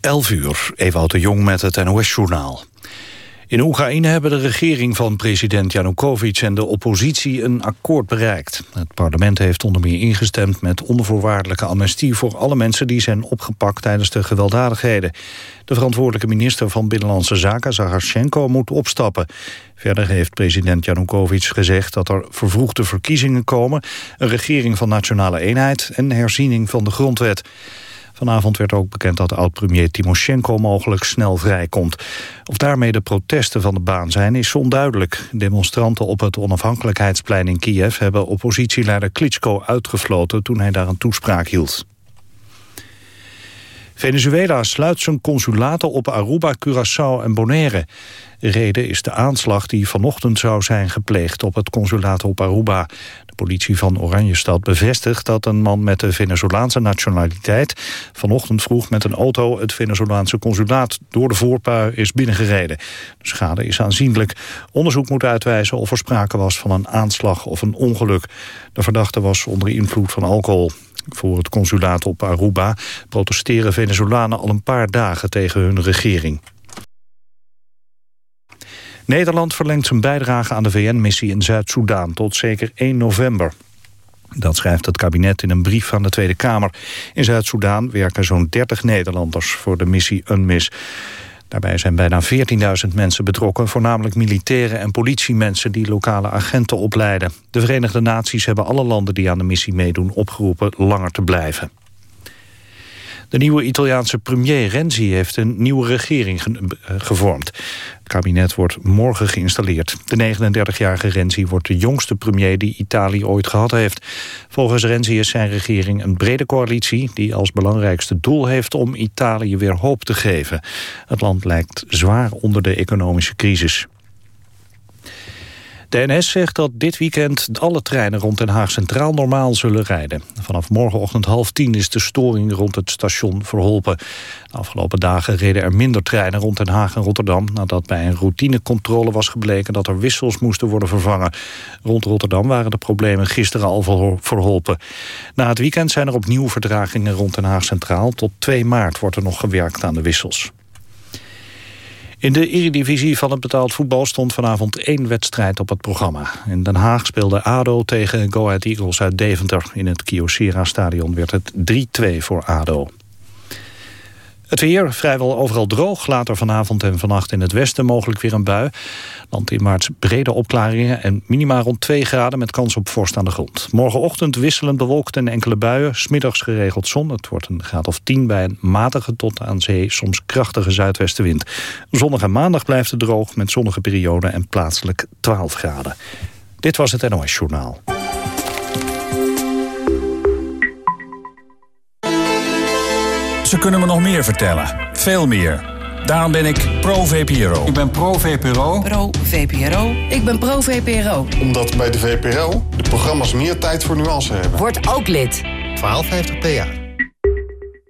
11 uur, Ewout de Jong met het NOS-journaal. In Oekraïne hebben de regering van president Janukovic en de oppositie een akkoord bereikt. Het parlement heeft onder meer ingestemd met onvoorwaardelijke amnestie voor alle mensen die zijn opgepakt tijdens de gewelddadigheden. De verantwoordelijke minister van Binnenlandse Zaken, Zaharchenko, moet opstappen. Verder heeft president Janukovic gezegd dat er vervroegde verkiezingen komen, een regering van nationale eenheid en herziening van de grondwet. Vanavond werd ook bekend dat oud-premier Timoshenko mogelijk snel vrijkomt. Of daarmee de protesten van de baan zijn is onduidelijk. Demonstranten op het onafhankelijkheidsplein in Kiev... hebben oppositieleider Klitschko uitgefloten toen hij daar een toespraak hield. Venezuela sluit zijn consulaten op Aruba, Curaçao en Bonaire. De reden is de aanslag die vanochtend zou zijn gepleegd op het consulaat op Aruba. Politie van Oranjestad bevestigt dat een man met de Venezolaanse nationaliteit... vanochtend vroeg met een auto het Venezolaanse consulaat door de voorpui is binnengereden. De schade is aanzienlijk. Onderzoek moet uitwijzen of er sprake was van een aanslag of een ongeluk. De verdachte was onder invloed van alcohol. Voor het consulaat op Aruba protesteren Venezolanen al een paar dagen tegen hun regering. Nederland verlengt zijn bijdrage aan de VN-missie in Zuid-Soedan tot zeker 1 november. Dat schrijft het kabinet in een brief aan de Tweede Kamer. In Zuid-Soedan werken zo'n 30 Nederlanders voor de missie UNMIS. Daarbij zijn bijna 14.000 mensen betrokken, voornamelijk militairen en politiemensen die lokale agenten opleiden. De Verenigde Naties hebben alle landen die aan de missie meedoen opgeroepen langer te blijven. De nieuwe Italiaanse premier Renzi heeft een nieuwe regering eh, gevormd. Het kabinet wordt morgen geïnstalleerd. De 39-jarige Renzi wordt de jongste premier die Italië ooit gehad heeft. Volgens Renzi is zijn regering een brede coalitie... die als belangrijkste doel heeft om Italië weer hoop te geven. Het land lijkt zwaar onder de economische crisis. De NS zegt dat dit weekend alle treinen rond Den Haag Centraal normaal zullen rijden. Vanaf morgenochtend half tien is de storing rond het station verholpen. De afgelopen dagen reden er minder treinen rond Den Haag en Rotterdam... nadat bij een routinecontrole was gebleken dat er wissels moesten worden vervangen. Rond Rotterdam waren de problemen gisteren al verholpen. Na het weekend zijn er opnieuw verdragingen rond Den Haag Centraal. Tot 2 maart wordt er nog gewerkt aan de wissels. In de eredivisie van het betaald voetbal stond vanavond één wedstrijd op het programma. In Den Haag speelde ADO tegen Go Ahead Eagles uit Deventer. In het Kyocera-stadion werd het 3-2 voor ADO. Het weer vrijwel overal droog. Later vanavond en vannacht in het westen mogelijk weer een bui. Land in maart brede opklaringen en minima rond 2 graden met kans op vorst aan de grond. Morgenochtend wisselend bewolkt en enkele buien. Smiddags geregeld zon. Het wordt een graad of 10 bij een matige tot aan zee soms krachtige zuidwestenwind. Zondag en maandag blijft het droog met zonnige perioden en plaatselijk 12 graden. Dit was het NOS Journaal. Ze kunnen me nog meer vertellen. Veel meer. Daarom ben ik pro-VPRO. Ik ben pro-VPRO. Pro-VPRO. Ik ben pro-VPRO. Omdat bij de VPRO de programma's meer tijd voor nuance hebben. Word ook lid. 1250 PA.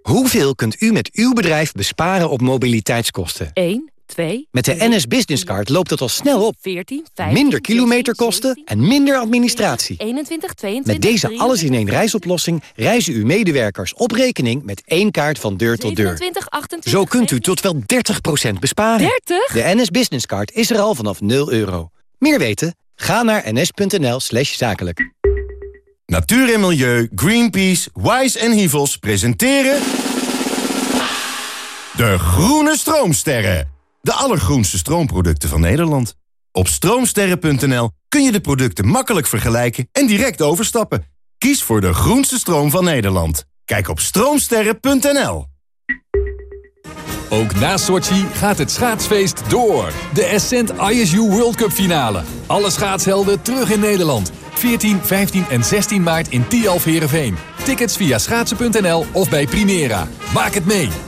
Hoeveel kunt u met uw bedrijf besparen op mobiliteitskosten? 1. 2, Met de NS Business Card loopt het al snel op. 14, 15, Minder kilometerkosten en minder administratie. 21, 22, Met deze alles-in-één reisoplossing reizen uw medewerkers op rekening met één kaart van deur tot deur. 27, 28, Zo kunt u tot wel 30% besparen. 30? De NS Business Card is er al vanaf 0 euro. Meer weten? Ga naar ns.nl slash zakelijk. Natuur en Milieu, Greenpeace, Wise en Hivels presenteren... De Groene Stroomsterren. De allergroenste stroomproducten van Nederland. Op stroomsterren.nl kun je de producten makkelijk vergelijken en direct overstappen. Kies voor de groenste stroom van Nederland. Kijk op stroomsterren.nl. Ook na Sochi gaat het schaatsfeest door. De Ascent ISU World Cup finale. Alle schaatshelden terug in Nederland. 14, 15 en 16 maart in Tialf Herenveen. Tickets via schaatsen.nl of bij Primera. Maak het mee!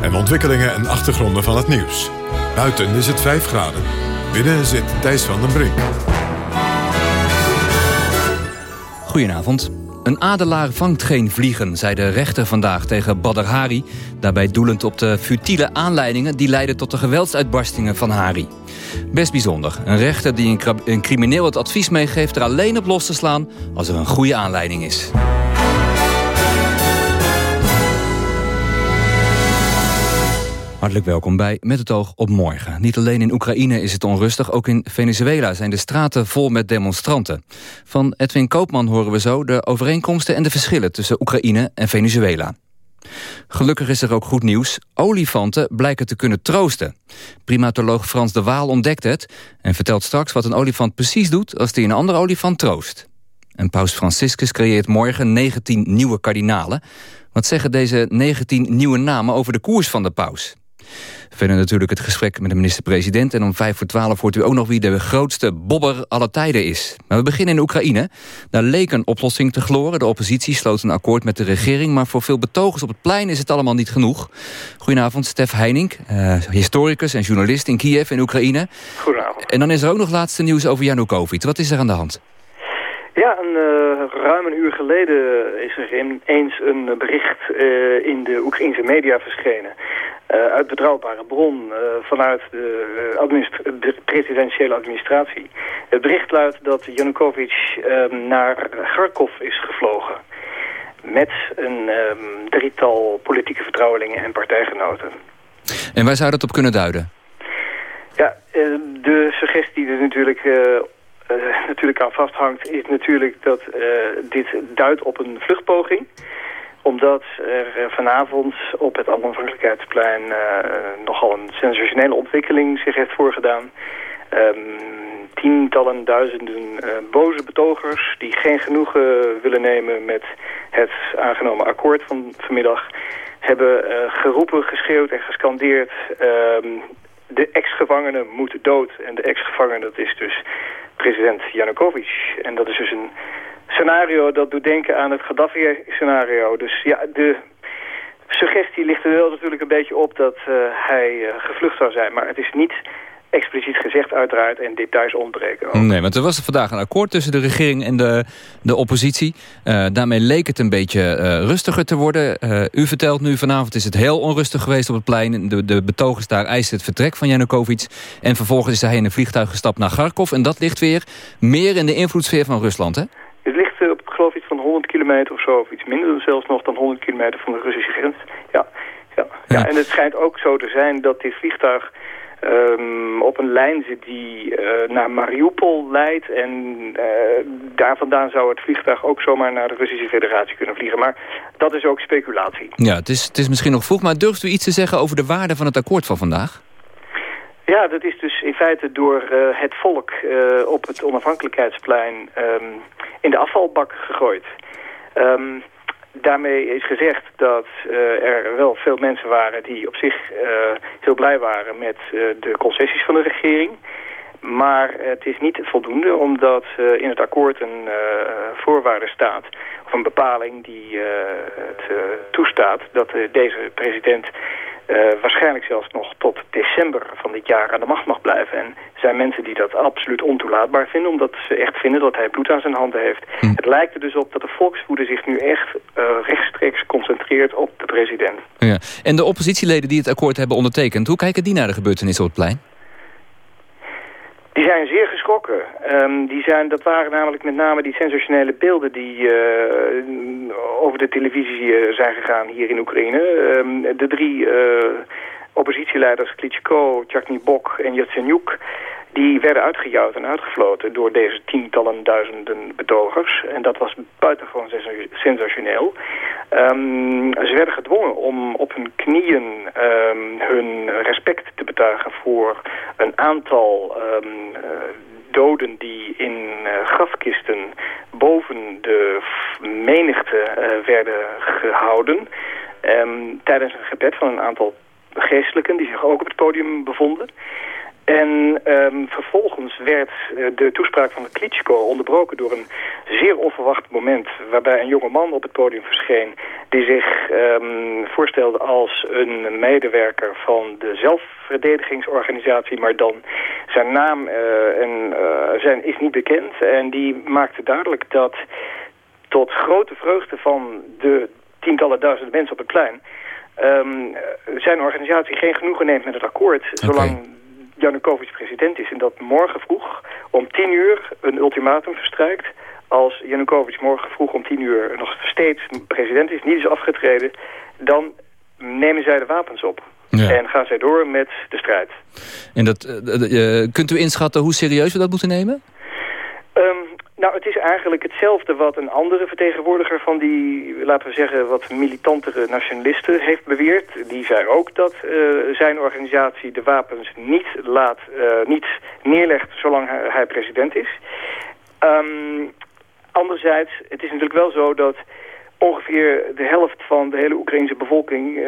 En ontwikkelingen en achtergronden van het nieuws. Buiten is het 5 graden. Binnen zit Thijs van den Brink. Goedenavond. Een adelaar vangt geen vliegen, zei de rechter vandaag tegen Badr Hari... daarbij doelend op de futiele aanleidingen... die leidden tot de geweldsuitbarstingen van Hari. Best bijzonder. Een rechter die een crimineel het advies meegeeft... er alleen op los te slaan als er een goede aanleiding is. Hartelijk welkom bij Met het oog op morgen. Niet alleen in Oekraïne is het onrustig, ook in Venezuela zijn de straten vol met demonstranten. Van Edwin Koopman horen we zo de overeenkomsten en de verschillen tussen Oekraïne en Venezuela. Gelukkig is er ook goed nieuws. Olifanten blijken te kunnen troosten. Primatoloog Frans de Waal ontdekt het... en vertelt straks wat een olifant precies doet als hij een andere olifant troost. En paus Franciscus creëert morgen 19 nieuwe kardinalen. Wat zeggen deze 19 nieuwe namen over de koers van de paus? Verder natuurlijk het gesprek met de minister-president. En om vijf voor twaalf hoort u ook nog wie de grootste bobber aller tijden is. Maar we beginnen in Oekraïne. Daar leek een oplossing te gloren. De oppositie sloot een akkoord met de regering. Maar voor veel betogers op het plein is het allemaal niet genoeg. Goedenavond, Stef Heining, uh, historicus en journalist in Kiev in Oekraïne. Goedenavond. En dan is er ook nog laatste nieuws over Janukovic. Wat is er aan de hand? Ja, een, uh, ruim een uur geleden is er ineens een bericht uh, in de Oekraïnse media verschenen. Uh, uit betrouwbare bron vanuit de, de, presidentiële administratie. Het bericht luidt dat Janukovic naar Kharkov is gevlogen. Met een um, drietal politieke vertrouwelingen en partijgenoten. En waar zou dat op kunnen duiden? Ja, de suggestie die er natuurlijk uh, natuurlijk aan vasthangt... is natuurlijk dat uh, dit duidt op een vluchtpoging omdat er vanavond op het onafhankelijkheidsplein uh, nogal een sensationele ontwikkeling zich heeft voorgedaan. Um, tientallen duizenden boze betogers die geen genoegen willen nemen met het aangenomen akkoord van vanmiddag... hebben geroepen, geschreeuwd en gescandeerd... Uh, de ex-gevangenen moeten dood. En de ex-gevangene, dat is dus president Janukovic. En dat is dus een scenario dat doet denken aan het Gaddafi-scenario. Dus ja, de suggestie ligt er wel natuurlijk een beetje op dat uh, hij uh, gevlucht zou zijn. Maar het is niet expliciet gezegd uiteraard en details ontbreken. Ook. Nee, want er was vandaag een akkoord tussen de regering en de, de oppositie. Uh, daarmee leek het een beetje rustiger te worden. U vertelt nu vanavond is het heel onrustig geweest op het plein. De, de betogers daar eisen het vertrek van Janukovic. En vervolgens is hij in een vliegtuig gestapt naar Kharkov. En dat ligt weer meer in de invloedssfeer van Rusland, hè? Het ligt op, geloof ik, van 100 kilometer of zo. Of iets minder zelfs nog dan 100 kilometer van de Russische grens. Ja, ja. ja. ja en het schijnt ook zo te zijn dat dit vliegtuig um, op een lijn zit die uh, naar Mariupol leidt. En uh, daar vandaan zou het vliegtuig ook zomaar naar de Russische federatie kunnen vliegen. Maar dat is ook speculatie. Ja, het is, het is misschien nog vroeg, maar durft u iets te zeggen over de waarde van het akkoord van vandaag? Ja, dat is dus in feite door uh, het volk op het onafhankelijkheidsplein um, in de afvalbak gegooid. Um, daarmee is gezegd dat uh, er wel veel mensen waren die op zich heel blij waren met de concessies van de regering. Maar het is niet voldoende omdat in het akkoord een voorwaarde staat... of een bepaling die het toestaat dat deze president waarschijnlijk zelfs nog tot december van dit jaar aan de macht mag blijven. En er zijn mensen die dat absoluut ontoelaatbaar vinden, omdat ze echt vinden dat hij bloed aan zijn handen heeft. Hm. Het lijkt er dus op dat de volkswoede zich nu echt uh, rechtstreeks concentreert op de president. Ja. En de oppositieleden die het akkoord hebben ondertekend, hoe kijken die naar de gebeurtenissen op het plein? Die zijn zeer geschrokken. Um, die zijn, dat waren namelijk met name die sensationele beelden die uh, over de televisie uh, zijn gegaan hier in Oekraïne. Um, de drie uh, oppositieleiders Klitschko, Bok en Yatsenyuk die werden uitgejouwd en uitgefloten door deze tientallen duizenden betogers. En dat was buitengewoon sensationeel. Um, ze werden gedwongen om op hun knieën um, hun respect te betuigen voor een aantal um, uh, doden die in uh, grafkisten boven de menigte uh, werden gehouden. tijdens een gebed van een aantal geestelijken die zich ook op het podium bevonden. En ehm, vervolgens werd eh, de toespraak van Klitschko onderbroken door een zeer onverwacht moment... waarbij een jonge man op het podium verscheen... die zich ehm, voorstelde als een medewerker van de zelfverdedigingsorganisatie... maar dan zijn naam eh, en, eh, zijn, is niet bekend. En die maakte duidelijk dat tot grote vreugde van de tientallen duizenden mensen op het plein... ehm, zijn organisatie geen genoegen neemt met het akkoord... zolang Janukovic president is. En dat morgen vroeg om tien uur een ultimatum verstrijkt. Als Janukovic morgen vroeg om tien uur nog steeds president is, niet is afgetreden... dan nemen zij de wapens op. En gaan zij door met de strijd. En dat, uh, kunt u inschatten hoe serieus we dat moeten nemen? Um, nou, het is eigenlijk hetzelfde wat een andere vertegenwoordiger van die, laten we zeggen, wat militantere nationalisten heeft beweerd. Die zei ook dat uh, zijn organisatie de wapens niet, laat, uh, niet neerlegt zolang hij, president is. Um, anderzijds, het is natuurlijk wel zo dat ongeveer de helft van de hele Oekraïnse bevolking uh,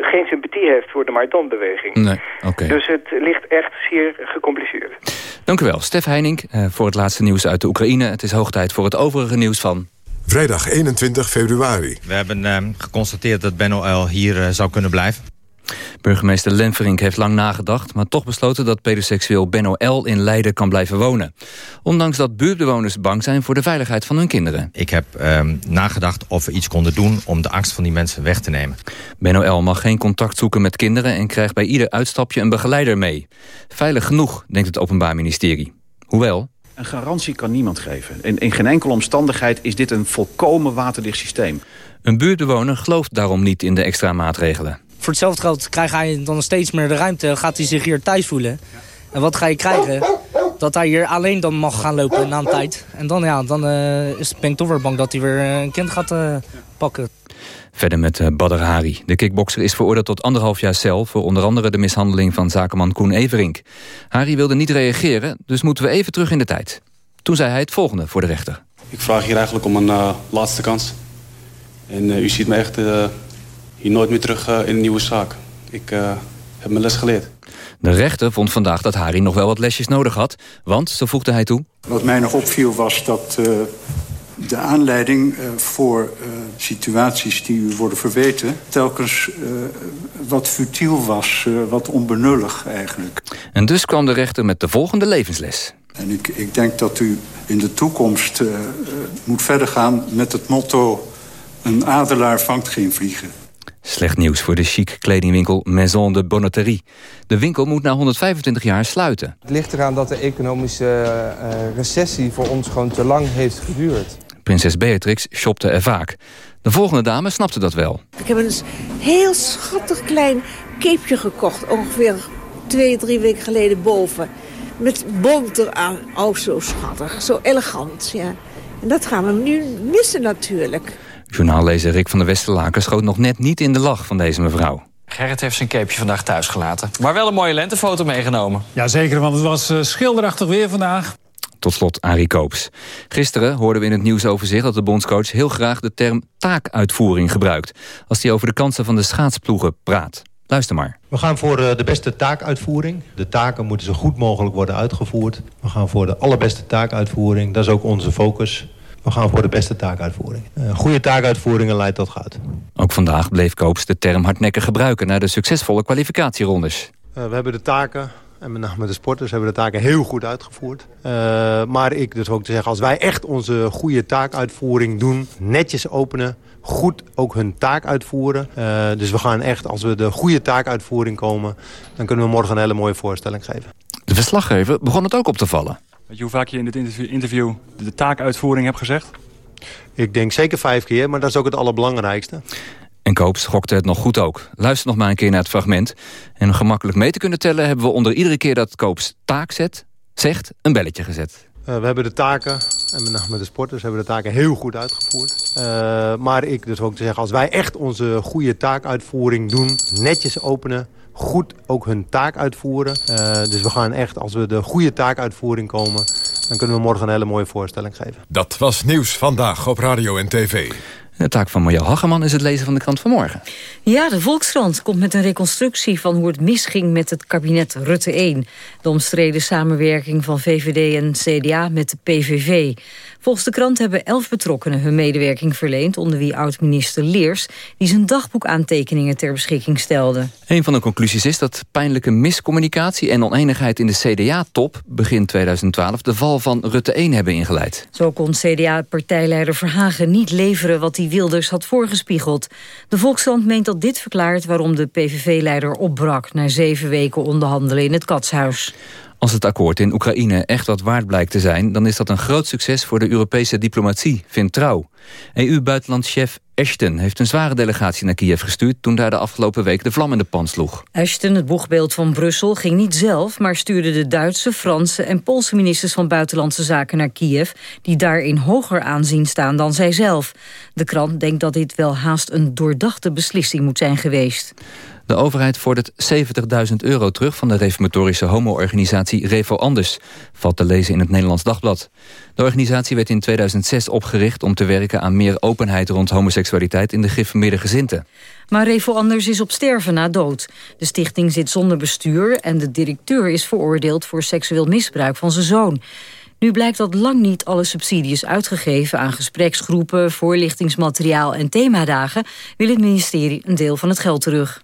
geen sympathie heeft voor de Maidan-beweging. Nee, okay. Dus het ligt echt zeer gecompliceerd. Dank u wel, Stef Heining, uh, voor het laatste nieuws uit de Oekraïne. Het is hoog tijd voor het overige nieuws van... Vrijdag 21 februari. We hebben geconstateerd dat Benno Uil hier zou kunnen blijven. Burgemeester Lenverink heeft lang nagedacht... maar toch besloten dat pedoseksueel Benno L. in Leiden kan blijven wonen. Ondanks dat buurtbewoners bang zijn voor de veiligheid van hun kinderen. Ik heb um, nagedacht of we iets konden doen om de angst van die mensen weg te nemen. Benno L. mag geen contact zoeken met kinderen... en krijgt bij ieder uitstapje een begeleider mee. Veilig genoeg, denkt het Openbaar Ministerie. Hoewel... Een garantie kan niemand geven. In, in geen enkele omstandigheid is dit een volkomen waterdicht systeem. Een buurtbewoner gelooft daarom niet in de extra maatregelen voor hetzelfde geld krijgt hij dan steeds meer de ruimte. Gaat hij zich hier thuis voelen. En wat ga je krijgen? Dat hij hier alleen dan mag gaan lopen na een tijd. En dan, ja, dan uh, is, ben ik toch weer bang dat hij weer een kind gaat uh, pakken. Verder met Badr Hari. De kickbokser is veroordeeld tot anderhalf jaar cel... voor onder andere de mishandeling van zakenman Koen Everink. Hari wilde niet reageren, dus moeten we even terug in de tijd. Toen zei hij het volgende voor de rechter. Ik vraag hier eigenlijk om een laatste kans. En u ziet me echt hier nooit meer terug uh, in een nieuwe zaak. Ik uh, heb mijn les geleerd. De rechter vond vandaag dat Harry nog wel wat lesjes nodig had. Want, zo voegde hij toe... Wat mij nog opviel was dat uh, de aanleiding voor situaties die u worden verweten... telkens wat futiel was, wat onbenullig eigenlijk. En dus kwam de rechter met de volgende levensles. En ik, ik denk dat u in de toekomst moet verder gaan met het motto... een adelaar vangt geen vliegen. Slecht nieuws voor de chic kledingwinkel Maison de Bonneterie. De winkel moet na 125 jaar sluiten. Het ligt eraan dat de economische uh, recessie voor ons gewoon te lang heeft geduurd. Prinses Beatrix shopte er vaak. De volgende dame snapte dat wel. Ik heb een heel schattig klein keepje gekocht. Ongeveer twee, drie weken geleden boven. Met boter aan. Oh, zo schattig. Zo elegant, ja. En dat gaan we nu missen natuurlijk. Journaallezer Rick van der Westerlaken schoot nog net niet in de lach van deze mevrouw. Gerrit heeft zijn capeje vandaag thuis gelaten. Maar wel een mooie lentefoto meegenomen. Jazeker, want het was uh, schilderachtig weer vandaag. Tot slot Arie Koops. Gisteren hoorden we in het nieuwsoverzicht dat de bondscoach heel graag de term taakuitvoering gebruikt. Als hij over de kansen van de schaatsploegen praat. Luister maar. We gaan voor eh, de beste taakuitvoering. De taken moeten zo goed mogelijk worden uitgevoerd. We gaan voor de allerbeste taakuitvoering. Dat is ook onze focus. We gaan voor de beste taakuitvoering. Uh, goede taakuitvoeringen leidt tot goud. Ook vandaag bleef Koops de term hardnekkig gebruiken... naar de succesvolle kwalificatierondes. Uh, we hebben de taken, en met name de sporters... hebben de taken heel goed uitgevoerd. Uh, maar ik dus ook te zeggen... als wij echt onze goede taakuitvoering doen... netjes openen, goed ook hun taak uitvoeren. Uh, dus we gaan echt, als we de goede taakuitvoering komen... dan kunnen we morgen een hele mooie voorstelling geven. De verslaggever begon het ook op te vallen. Weet je hoe vaak je in dit interview de taakuitvoering hebt gezegd? Ik denk zeker vijf keer, maar dat is ook het allerbelangrijkste. En Koops schokte het nog goed ook. Luister nog maar een keer naar het fragment. En om gemakkelijk mee te kunnen tellen... hebben we onder iedere keer dat Koops taak zet, zegt, een belletje gezet. Uh, we hebben de taken, en met name de sporters, hebben de taken heel goed uitgevoerd. Uh, maar ik dus ook te zeggen, als wij echt onze goede taakuitvoering doen... netjes openen, goed ook hun taak uitvoeren. Uh, dus we gaan echt, als we de goede taakuitvoering komen... dan kunnen we morgen een hele mooie voorstelling geven. Dat was Nieuws Vandaag op Radio en TV. De taak van Marjel Hageman is het lezen van de krant van morgen. Ja, de Volkskrant komt met een reconstructie van hoe het misging met het kabinet Rutte 1. De omstreden samenwerking van VVD en CDA met de PVV. Volgens de krant hebben elf betrokkenen hun medewerking verleend... onder wie oud-minister Leers, die zijn dagboekaantekeningen ter beschikking stelde. Een van de conclusies is dat pijnlijke miscommunicatie en oneenigheid in de CDA-top... begin 2012 de val van Rutte 1 hebben ingeleid. Zo kon CDA-partijleider Verhagen niet leveren wat hij Wilders had voorgespiegeld. De Volkskrant meent dat dit verklaart waarom de PVV-leider opbrak... na zeven weken onderhandelen in het Katshuis. Als het akkoord in Oekraïne echt wat waard blijkt te zijn... dan is dat een groot succes voor de Europese diplomatie, vindt Trouw. EU-buitenlandchef Ashton heeft een zware delegatie naar Kiev gestuurd... toen daar de afgelopen week de vlam in de pan sloeg. Ashton, het boegbeeld van Brussel, ging niet zelf... maar stuurde de Duitse, Franse en Poolse ministers van Buitenlandse Zaken naar Kiev... die daar in hoger aanzien staan dan zijzelf. De krant denkt dat dit wel haast een doordachte beslissing moet zijn geweest. De overheid vordert 70.000 euro terug van de reformatorische homo-organisatie Revo Anders, valt te lezen in het Nederlands Dagblad. De organisatie werd in 2006 opgericht om te werken aan meer openheid rond homoseksualiteit in de gereformeerde gezinten. Maar Revo Anders is op sterven na dood. De stichting zit zonder bestuur en de directeur is veroordeeld voor seksueel misbruik van zijn zoon. Nu blijkt dat lang niet alle subsidies uitgegeven aan gespreksgroepen, voorlichtingsmateriaal en themadagen, wil het ministerie een deel van het geld terug.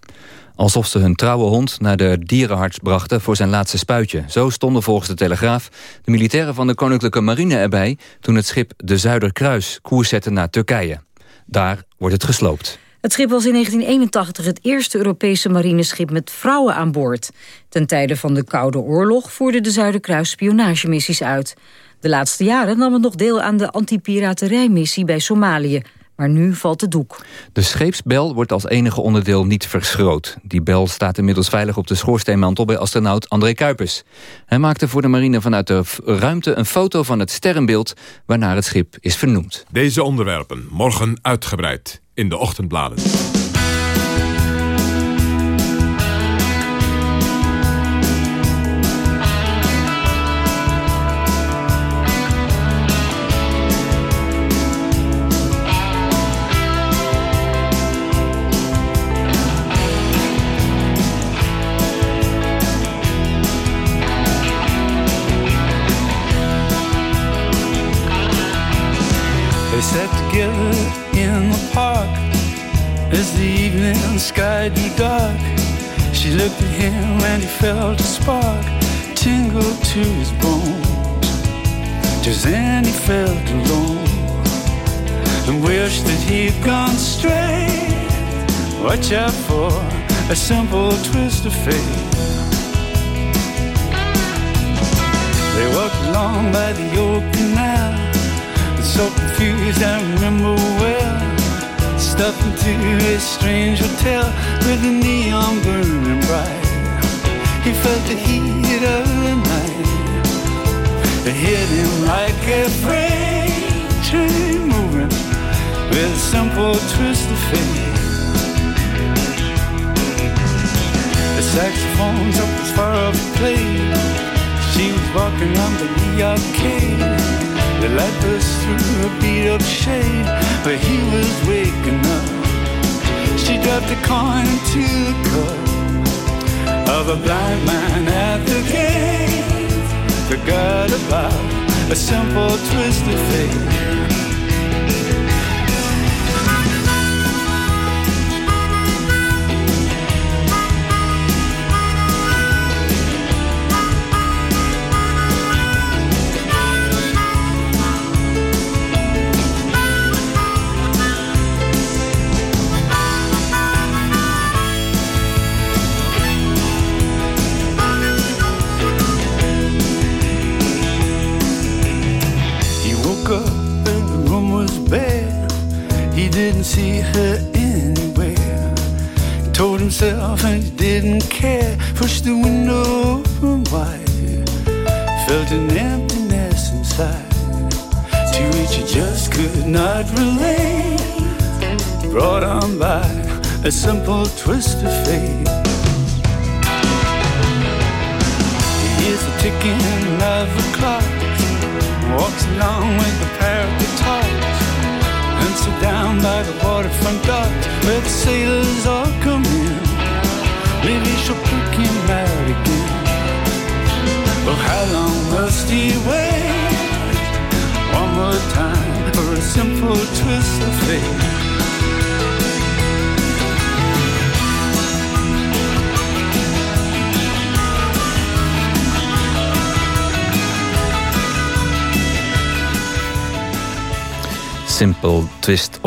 Alsof ze hun trouwe hond naar de dierenarts brachten voor zijn laatste spuitje. Zo stonden volgens de Telegraaf de militairen van de Koninklijke Marine erbij... toen het schip de Zuiderkruis koers zette naar Turkije. Daar wordt het gesloopt. Het schip was in 1981 het eerste Europese marineschip met vrouwen aan boord. Ten tijde van de Koude Oorlog voerde de Zuiderkruis spionagemissies uit. De laatste jaren nam het nog deel aan de anti-piraterijmissie bij Somalië. Maar nu valt de doek. De scheepsbel wordt als enige onderdeel niet verschroot. Die bel staat inmiddels veilig op de schoorsteenmantel bij astronaut André Kuipers. Hij maakte voor de marine vanuit de ruimte een foto van het sterrenbeeld... waarnaar het schip is vernoemd. Deze onderwerpen morgen uitgebreid in de ochtendbladen. Evening sky grew dark. She looked at him and he felt a spark tingle to his bones. Just then he felt alone and wished that he'd gone straight. Watch out for a simple twist of fate. They walked along by the old canal so confused, I remember well. Stuffed into a strange hotel with the neon burning bright. He felt the heat of the night. It hit him like a freight train moving with a simple twist of fate. The saxophones up as far off played. She was walking on the arcade. The light burst through a beat up shade where he was waking up. She dropped a coin into the cup of a blind man at the gate. Forgot about a simple twist of fate.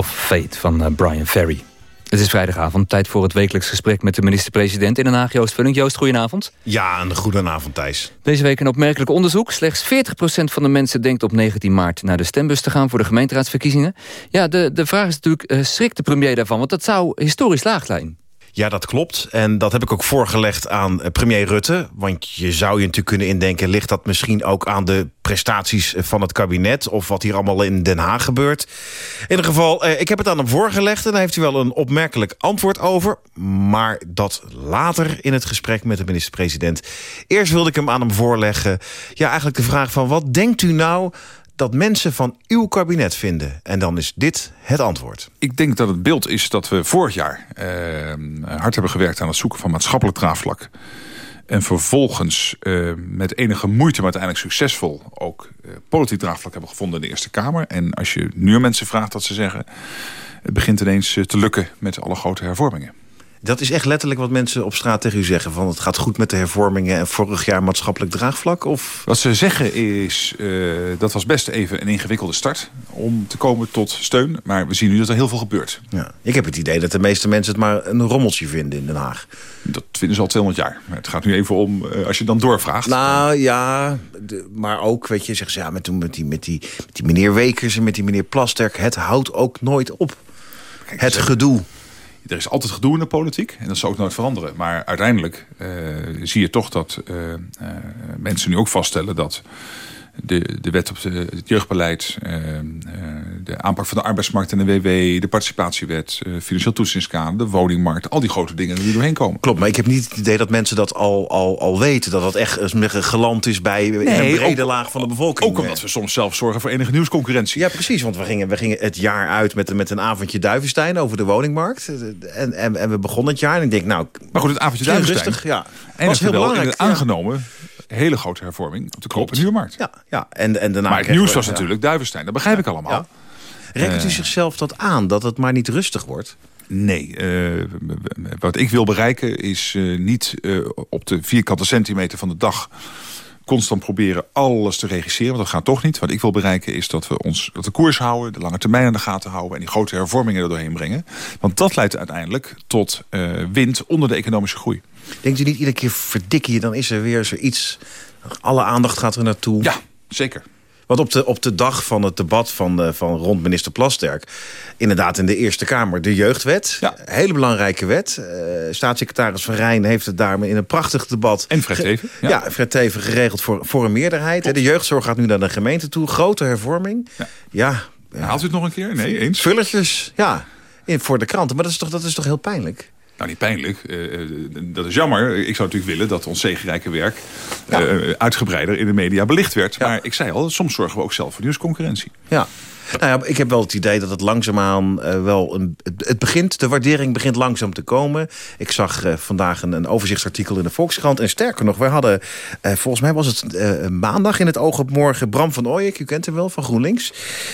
Of Fate van eh, Brian Ferry. Het is vrijdagavond, tijd voor het wekelijks gesprek met de minister-president in Den Haag, Joost Vulling. Joost, goedenavond. Ja, een goedenavond Thijs. Deze week een opmerkelijk onderzoek. Slechts 40% van de mensen denkt op 19 maart naar de stembus te gaan voor de gemeenteraadsverkiezingen. Ja, de, de vraag is natuurlijk, uh, schrikt de premier daarvan? Want dat zou historisch laag zijn. Ja, dat klopt. En dat heb ik ook voorgelegd aan eh, premier Rutte. Want je zou je natuurlijk kunnen indenken... ligt dat misschien ook aan de prestaties van het kabinet... of wat hier allemaal in Den Haag gebeurt. In ieder geval, eh, ik heb het aan hem voorgelegd... en daar heeft hij wel een opmerkelijk antwoord over. Maar dat later in het gesprek met de minister-president. Eerst wilde ik hem aan hem voorleggen... ja, eigenlijk de vraag van wat denkt u nou dat mensen van uw kabinet vinden? En dan is dit het antwoord. Ik denk dat het beeld is dat we vorig jaar eh, hard hebben gewerkt... aan het zoeken van maatschappelijk draagvlak. En vervolgens uh, met enige moeite, maar uiteindelijk succesvol... ook uh, politiek draagvlak hebben gevonden in de Eerste Kamer. En als je nu mensen vraagt dat ze zeggen... het begint ineens te lukken met alle grote hervormingen. Dat is echt letterlijk wat mensen op straat tegen u zeggen. Van het gaat goed met de hervormingen en vorig jaar maatschappelijk draagvlak? Of? Wat ze zeggen is, uh, dat was best even een ingewikkelde start om te komen tot steun. Maar we zien nu dat er heel veel gebeurt. Ja. Ik heb het idee dat de meeste mensen het maar een rommeltje vinden in Den Haag. Dat vinden ze al 200 jaar. Maar het gaat nu even om, uh, als je dan doorvraagt. Nou ja, de, maar ook, weet je, zeggen ze ja, met, met, die, met, die, met die meneer Wekers en met die meneer Plasterk. Het houdt ook nooit op. Kijk, het gedoe. Er is altijd gedoe in de politiek en dat zal ook nooit veranderen. Maar uiteindelijk uh, zie je toch dat uh, uh, mensen nu ook vaststellen dat de, de wet op de, het jeugdbeleid, de aanpak van de arbeidsmarkt en de WW, de participatiewet, financieel toetsingskamer, de woningmarkt, al die grote dingen die er doorheen komen. Klopt, maar ik heb niet het idee dat mensen dat al, al, al weten, dat dat echt geland is bij nee, een brede ook, laag van de bevolking. Ook omdat we soms zelf zorgen voor enige nieuwsconcurrentie. Ja, precies, want we gingen, we gingen het jaar uit met, met een avondje Duivenstein over de woningmarkt. En, en, en we begonnen het jaar en ik denk, nou... Maar goed, het avondje Duivenstein rustig, ja. En was heel belangrijk. aangenomen hele grote hervorming op de koop- en huurmarkt. Ja, ja. En, en daarna maar het nieuws was natuurlijk Duivenstein. Dat begrijp ik allemaal. Ja. Rekent u uh, zichzelf dat aan, dat het maar niet rustig wordt? Nee. Uh, wat ik wil bereiken is uh, niet op de vierkante centimeter van de dag constant proberen alles te regisseren. Want dat gaat toch niet. Wat ik wil bereiken is dat we ons dat de koers houden... de lange termijn aan de gaten houden... en die grote hervormingen er doorheen brengen. Want dat leidt uiteindelijk tot wind onder de economische groei. Denkt u niet iedere keer verdikken je, dan is er weer zoiets... alle aandacht gaat er naartoe. Ja, zeker. Want op de, op de dag van het debat van, uh, van rond minister Plasterk... inderdaad in de Eerste Kamer de jeugdwet. Ja. Hele belangrijke wet. Uh, staatssecretaris Van Rijn heeft het daarmee in een prachtig debat... En Fred Teven. Ja, ja Fred Teven geregeld voor, voor een meerderheid. De jeugdzorg gaat nu naar de gemeente toe. Grote hervorming. Ja. ja, ja. Haalt u het nog een keer? Nee, eens. Vullertjes, ja. In, voor de kranten. Maar dat is toch, dat is toch heel pijnlijk? Nou, niet pijnlijk. Uh, dat is jammer. Ik zou natuurlijk willen dat ons zegenrijke werk... Ja. Uh, uitgebreider in de media belicht werd. Ja. Maar ik zei al, soms zorgen we ook zelf voor nieuwsconcurrentie. Ja. Nou ja, ik heb wel het idee dat het langzaamaan uh, wel... Een, het, begint, de waardering begint langzaam te komen. Ik zag uh, vandaag een, een, overzichtsartikel in de Volkskrant. En sterker nog, wij hadden... Uh, volgens mij was het maandag in het oog op morgen... Bram van Ooyek, u kent hem wel, van GroenLinks.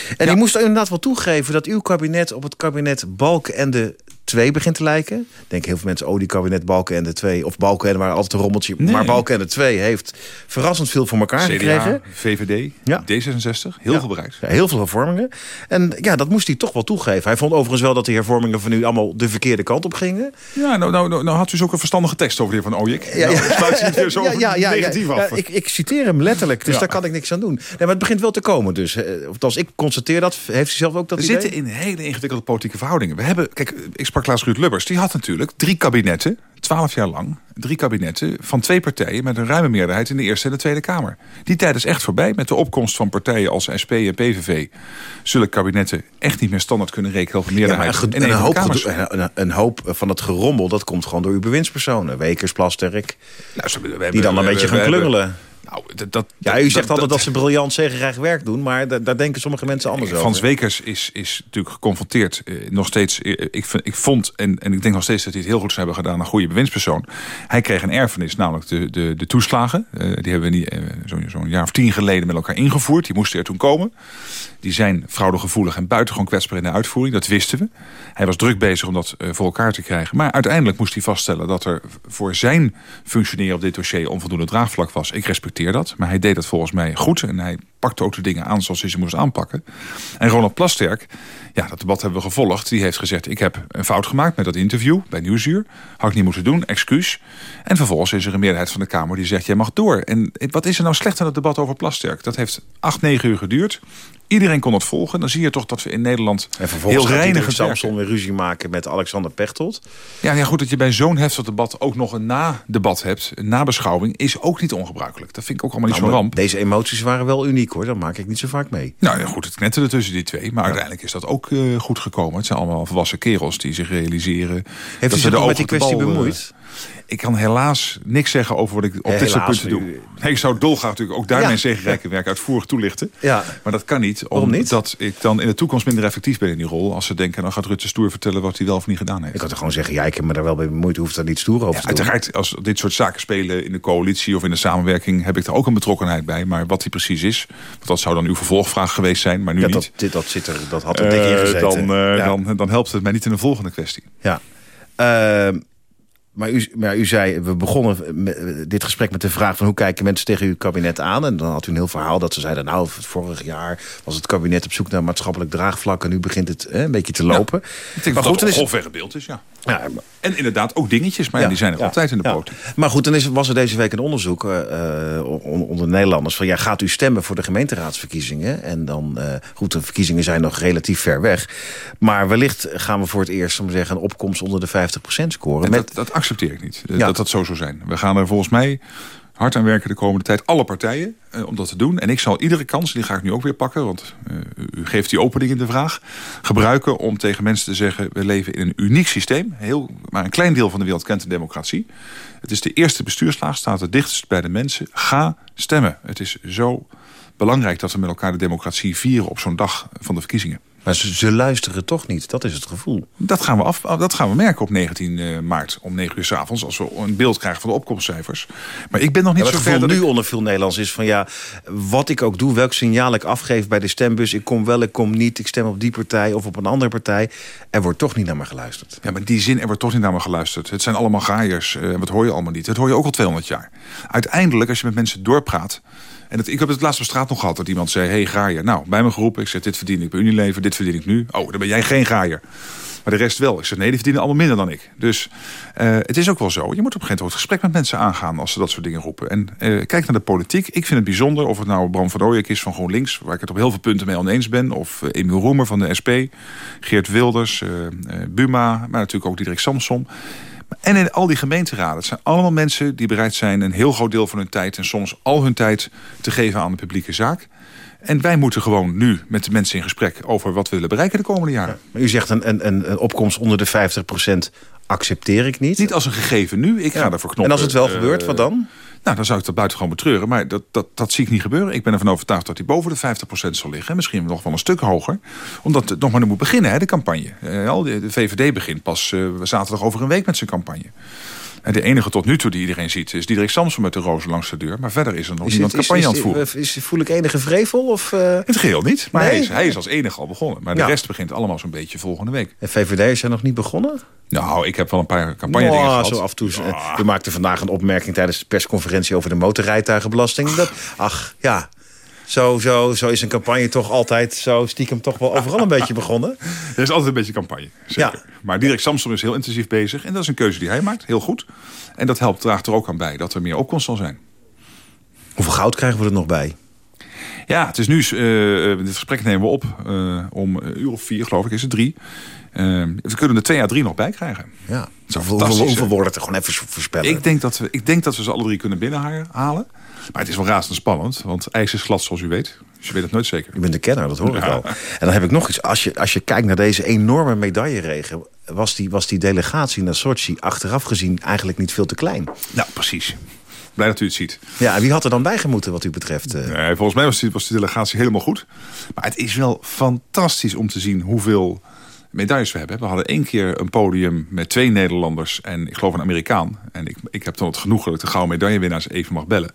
En ja. die moest inderdaad wel toegeven... dat uw kabinet op het kabinet Balk en de 2 begint te lijken. Ik denk heel veel mensen, oh die kabinet Balken en de 2... of Balken en waar altijd een rommeltje. Nee. Maar Balken en de 2 heeft verrassend veel voor elkaar CDA, gekregen. VVD, ja. D66, heel ja. veel bereikt. Ja, heel veel hervormingen. En ja, dat moest hij toch wel toegeven. Hij vond overigens wel dat die hervormingen van u allemaal de verkeerde kant op gingen. Ja, nou, nou, nou, nou had u dus ook een verstandige tekst over de heer Van Ooyek. Ja, ja. Nou, sluit hij weer zo ja, ja, ja, negatief af. ik, ik citeer hem letterlijk, dus daar kan ik niks aan doen. Nee, maar het begint wel te komen dus. Als ik constateer dat, heeft hij zelf ook dat We idee? zitten in hele ingewikkelde politieke verhoudingen. We hebben, kijk, ik sprak laatst Ruud Lubbers. Die had natuurlijk drie kabinetten, twaalf jaar lang... drie kabinetten van twee partijen met een ruime meerderheid... in de Eerste en de Tweede Kamer. Die tijd is echt voorbij. Met de opkomst van partijen als SP en PVV... zullen kabinetten echt niet meer standaard kunnen rekenen... op een meerderheid ja, en, een, een, hoop, een, een, hoop van het gerommel... dat komt gewoon door uw bewindspersonen. Wekers, Plasterk, nou, die dan een beetje gaan klungelen. Nou, dat, ja, u zegt altijd dat, ze briljant zegenrijk werk doen... maar da daar denken sommige mensen anders over. Frans Wekers is, is natuurlijk geconfronteerd. Eh, nog steeds, eh, ik, ik vond, en, en ik denk nog steeds dat hij het heel goed zou hebben gedaan... een goede bewindspersoon. Hij kreeg een erfenis, namelijk de, de, de toeslagen. Uh, die hebben we uh, zo'n zo jaar of tien geleden met elkaar ingevoerd. Die moesten er toen komen. Die zijn fraudegevoelig en buitengewoon kwetsbaar in de uitvoering. Dat wisten we. Hij was druk bezig om dat uh, voor elkaar te krijgen. Maar uiteindelijk moest hij vaststellen dat er voor zijn functioneren op dit dossier onvoldoende draagvlak was. Ik respecteer dat, maar hij deed dat volgens mij goed. En hij pakte ook de dingen aan zoals hij ze moest aanpakken. En Ronald Plasterk, ja, dat debat hebben we gevolgd. Die heeft gezegd, ik heb een fout gemaakt met dat interview bij Nieuwsuur. Had ik niet moeten doen, excuus. En vervolgens is er een meerderheid van de Kamer die zegt, jij mag door. En wat is er nou slecht aan het debat over Plasterk? Dat heeft acht, negen uur geduurd. Iedereen kon het volgen. Dan zie je toch dat we in Nederland en heel reinig Samson weer ruzie maken met Alexander Pechtold. Ja, ja goed dat je bij zo'n heftig debat ook nog een na-debat hebt. Een nabeschouwing is ook niet ongebruikelijk. Dat vind ik ook allemaal niet nou, zo'n ramp. Deze emoties waren wel uniek hoor. Dat maak ik niet zo vaak mee. Nou ja, goed, het knetterde tussen die twee. Maar uiteindelijk is dat ook uh, goed gekomen. Het zijn allemaal volwassen kerels die zich realiseren. Heeft u zich met die kwestie bemoeid? Ik kan helaas niks zeggen over wat ik op ja, dit soort punten doe. Nee, ik zou dolgraag natuurlijk ook daar Ja. mijn zegenrijke werk uitvoerig toelichten. Ja. Maar dat kan niet. Niet? Omdat ik dan in de toekomst minder effectief ben in die rol. Als ze denken, dan gaat Rutte stoer vertellen wat hij wel of niet gedaan heeft. Ik kan toch gewoon zeggen, ja, ik heb me daar wel bij bemoeid. Hoeft daar niet stoer over Ja, te doen. uiteraard, als dit soort zaken spelen in de coalitie of in de samenwerking... heb ik daar ook een betrokkenheid bij. Maar wat die precies is, want dat zou dan uw vervolgvraag geweest zijn, maar nu Ja, niet. dat, dit, dat, zit er, dat had er dik in Eh, gezeten. dan, eh, dan, dan helpt het mij niet in de volgende kwestie. Ja. Ehm, maar, u, maar u zei, we begonnen met, dit gesprek met de vraag van hoe kijken mensen tegen uw kabinet aan? En dan had u een heel verhaal dat ze zeiden, nou, vorig jaar was het kabinet op zoek naar maatschappelijk draagvlak en nu begint het een beetje te lopen. Ik denk maar dat goed, dat is een grofweg beeld is, ja. Ja, En inderdaad ook dingetjes, maar ja, die zijn er ja, altijd in de politiek. Maar goed, dan is, was er deze week een onderzoek on- onder Nederlanders... van ja, gaat u stemmen voor de gemeenteraadsverkiezingen? En dan, eh, goed, de verkiezingen zijn nog relatief ver weg. Maar wellicht gaan we voor het eerst, om te zeggen... een opkomst onder de 50% scoren. En Met, dat, dat accepteer ik niet, dat dat zo zou zijn. We gaan er volgens mij hard aan werken de komende tijd. Alle partijen eh, om dat te doen. En ik zal iedere kans, die ga ik nu ook weer pakken... want eh, u- geeft die opening in de vraag... gebruiken om tegen mensen te zeggen... we leven in een uniek systeem. Heel, maar een klein deel van de wereld kent de democratie. Het is de eerste bestuurslaag, staat het dichtst bij de mensen. Ga stemmen. Het is zo belangrijk dat we met elkaar de democratie vieren... op zo'n dag van de verkiezingen. Maar ze, ze luisteren toch niet, dat is het gevoel. Dat gaan we, af, dat gaan we merken op 19 eh, maart om 9 uur s avonds... als we een beeld krijgen van de opkomstcijfers. Maar ik ben nog niet Ja, zo ver nu ik- onder veel Nederlands is van ja, wat ik ook doe, welk signaal ik afgeef bij de stembus, ik kom wel, ik kom niet, ik stem op die partij of op een andere partij, er wordt toch niet naar me geluisterd. Ja, maar die zin, er wordt toch niet naar me geluisterd. Het zijn allemaal gaaiers. eh, wat hoor je allemaal niet? Dat hoor je ook al 200 jaar. Uiteindelijk, als je met mensen doorpraat... En ik heb het laatst op straat nog gehad dat iemand zei... hey, graaier, nou, bij me geroepen. Ik zeg, dit verdien ik bij Unilever, dit verdien ik nu. Oh, dan ben jij geen graaier. Maar de rest wel. Ik zeg, nee, die verdienen allemaal minder dan ik. Dus eh, het is ook wel zo. Je moet op een gegeven moment het gesprek met mensen aangaan... als ze dat soort dingen roepen. En eh, kijk naar de politiek. Ik vind het bijzonder of het nou Bram van Ooyek is van GroenLinks... waar ik het op heel veel punten mee oneens ben. Of eh, Emiel Roemer van de SP. Geert Wilders, Buma, maar natuurlijk ook Diederik Samsom. En in al die gemeenteraden. Het zijn allemaal mensen die bereid zijn... een heel groot deel van hun tijd en soms al hun tijd... te geven aan de publieke zaak. En wij moeten gewoon nu met de mensen in gesprek... over wat we willen bereiken de komende jaren. Maar u zegt een, een, een, opkomst onder de 50% accepteer ik niet. Niet als een gegeven nu. Ik ga ervoor knoppen. En als het wel eh, gebeurt, wat dan? Nou, dan zou ik dat buitengewoon betreuren. Maar dat, dat, dat zie ik niet gebeuren. Ik ben ervan overtuigd dat hij boven de 50% zal liggen. Misschien nog wel een stuk hoger. Omdat het nog maar moet beginnen, hè, de campagne. Eh, de VVD begint pas eh, zaterdag over een week met zijn campagne. En de enige tot nu toe die iedereen ziet... is Diederik Samson met de rozen langs de deur. Maar verder is er nog Is niemand is- campagne aan is- het voeren. is- voel ik enige vrevel? Of, eh, In het geheel niet. Maar Nee? hij, is, hij is als enige al begonnen. Maar de rest begint allemaal zo'n beetje volgende week. En VVD zijn nog niet begonnen? Nou, ik heb wel een paar campagne dingen Nou, gehad. Zo af en toe. U maakte vandaag een opmerking tijdens de persconferentie over de motorrijtuigenbelasting. Dat, ach, ja. Zo, zo, zo is een campagne toch altijd zo stiekem toch wel overal een beetje begonnen. Er is altijd een beetje campagne. Zeker. Maar Dirk Samsom is heel intensief bezig. En dat is een keuze die hij maakt. Heel goed. En dat helpt, draagt er ook aan bij dat er meer opkomst zal zijn. Hoeveel goud krijgen we er nog bij? Ja, het is nu... eh, dit gesprek nemen we op eh, om een uur of vier, geloof ik, is het drie. Eh, we kunnen er twee à drie nog bij krijgen. Ja. Zo Hoeveel, worden het er gewoon even voorspellen? Ik denk, dat we, ik denk dat we ze alle drie kunnen binnenhalen. Maar het is wel razendspannend, want ijs is glad zoals u weet. Dus je weet het nooit zeker. U bent de kenner, dat hoor ik al. En dan heb ik nog iets. Als je, als je kijkt naar deze enorme medailleregen... Was die, was die delegatie naar Sochi achteraf gezien eigenlijk niet veel te klein. Nou, precies. Blij dat u het ziet. Ja, en wie had er dan bij gemoeten wat u betreft? eh? Nee, volgens mij was die, was die delegatie helemaal goed. Maar het is wel fantastisch om te zien hoeveel medailles we hebben. We hadden één keer een podium met twee Nederlanders en ik geloof een Amerikaan. En ik, ik heb dan het genoegen dat ik de gouden medaillewinnaars even mag bellen.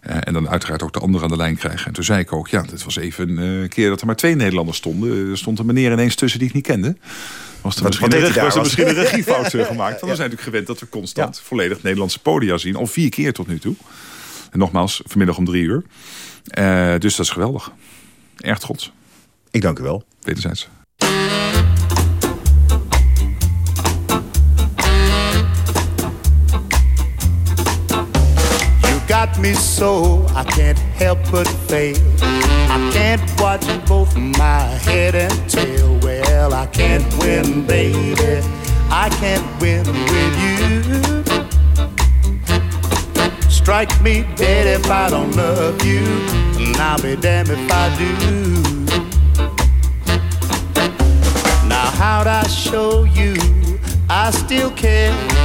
Eh, en dan uiteraard ook de anderen aan de lijn krijgen. En toen zei ik ook, ja, dit was even een eh, keer dat er maar twee Nederlanders stonden. Er stond een meneer ineens tussen die ik niet kende. Was er misschien, een, was er misschien een regiefout eh, gemaakt? Want Ja. we zijn natuurlijk gewend dat we constant volledig Nederlandse podia zien. Al vier keer tot nu toe. En nogmaals, vanmiddag om drie uur. Eh, dus dat is geweldig. Erg trots. Ik dank u wel. Wederzijds. Got me so I can't help but fail. I can't watch both my head and tail. Well, I can't win, baby. I can't win with you. Strike me dead if I don't love you, and I'll be damned if I do. Now, how'd I show you I still care?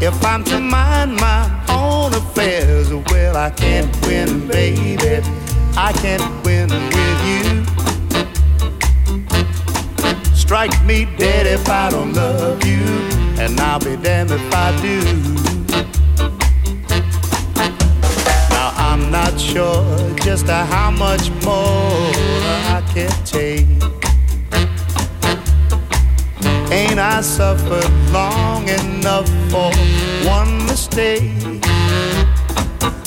If I'm to mind my own affairs, well, I can't win, baby. I can't win with you. Strike me dead if I don't love you, and I'll be damned if I do. Now, I'm not sure just how much more I can take. Ain't I suffered long enough for one mistake?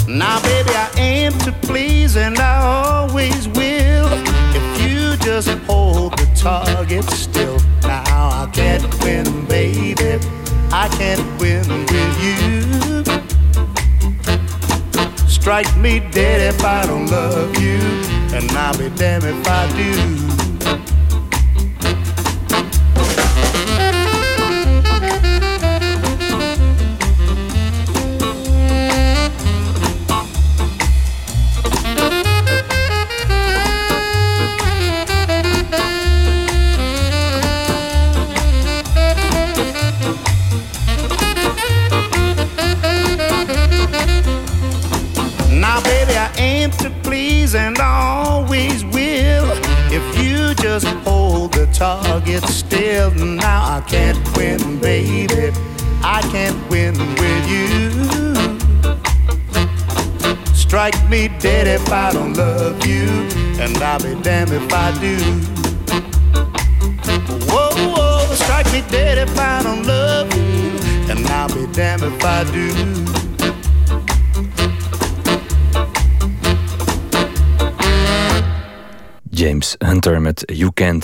Now, baby, I aim to please and I always will. If you just hold the target still. Now, I can't win, baby. I can't win with you. Strike me dead if I don't love you, and I'll be damned if I do.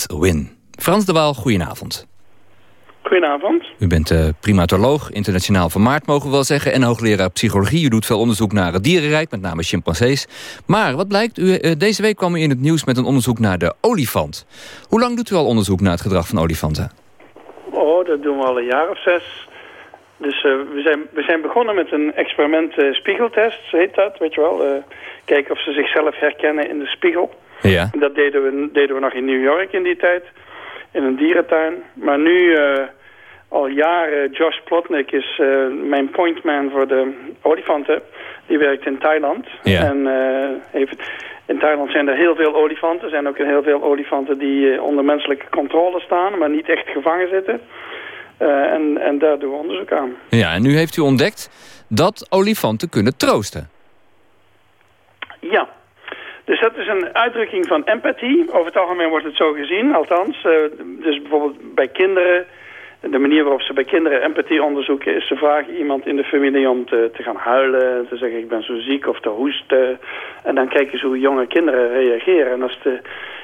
Win. Frans de Waal, goedenavond. Goedenavond. U bent eh, primatoloog, internationaal vermaard mogen we wel zeggen... en hoogleraar psychologie. U doet veel onderzoek naar het dierenrijk, met name chimpansees. Maar wat blijkt, u, eh, deze week kwam u in het nieuws met een onderzoek naar de olifant. Hoe lang doet u al onderzoek naar het gedrag van olifanten? Oh, dat doen we al een jaar of zes. Dus eh, we, zijn, we zijn begonnen met een experiment spiegeltest, heet dat, weet je wel. Kijken of ze zichzelf herkennen in de spiegel. Ja. Dat deden we, deden we nog in New York in die tijd, in een dierentuin. Maar nu, eh, al jaren, Josh Plotnick is eh, mijn pointman voor de olifanten. Die werkt in Thailand. Ja. En eh, heeft, in Thailand zijn er heel veel olifanten. Er zijn ook heel veel olifanten die onder menselijke controle staan, maar niet echt gevangen zitten. En, en daar doen we onderzoek aan. Ja, en nu heeft u ontdekt dat olifanten kunnen troosten. Ja. Dus dat is een uitdrukking van empathie. Over het algemeen wordt het zo gezien, althans. Eh, dus bijvoorbeeld bij kinderen... De manier waarop ze bij kinderen empathie onderzoeken... is ze vragen iemand in de familie om te, gaan huilen... te zeggen ik ben zo ziek of te hoesten. En dan kijken ze hoe jonge kinderen reageren. En als de,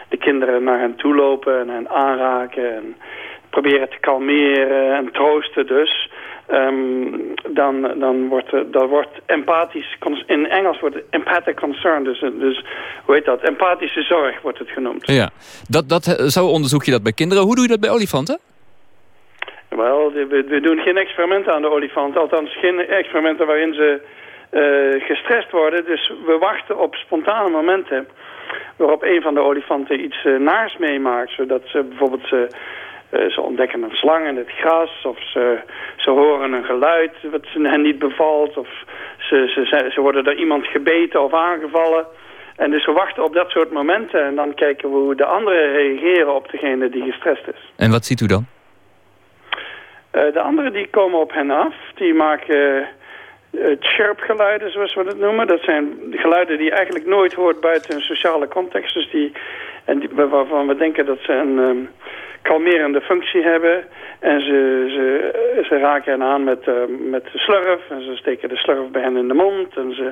de kinderen naar hen toe lopen en hen aanraken... en proberen te kalmeren en troosten dus... ehm, dan, dan wordt, er- dat wordt empathisch, in Engels wordt het empathic concern, dus, dus hoe heet dat, empathische zorg wordt het genoemd. Ja, dat, dat, eh, zo onderzoek je dat bij kinderen. Hoe doe je dat bij olifanten? Wel, we, we doen geen experimenten aan de olifanten, althans geen experimenten waarin ze eh, gestrest worden. Dus we wachten op spontane momenten waarop een van de olifanten iets eh, naars meemaakt, zodat ze bijvoorbeeld ze Eh, ze ontdekken een slang in het gras of ze, ze horen een geluid wat hen niet bevalt of ze, ze, ze worden door iemand gebeten of aangevallen. En dus we wachten op dat soort momenten en dan kijken we hoe de anderen reageren op degene die gestrest is. En wat ziet u dan? Uh, de anderen die komen op hen af, die maken uh, chirp-geluiden, zoals we dat noemen. Dat zijn geluiden die je eigenlijk nooit hoort buiten een sociale context. Dus die, en die, waarvan we denken dat ze een um, kalmerende functie hebben. En ze, ze, ze raken hen aan met, uh, met de slurf. En ze steken de slurf bij hen in de mond. En ze,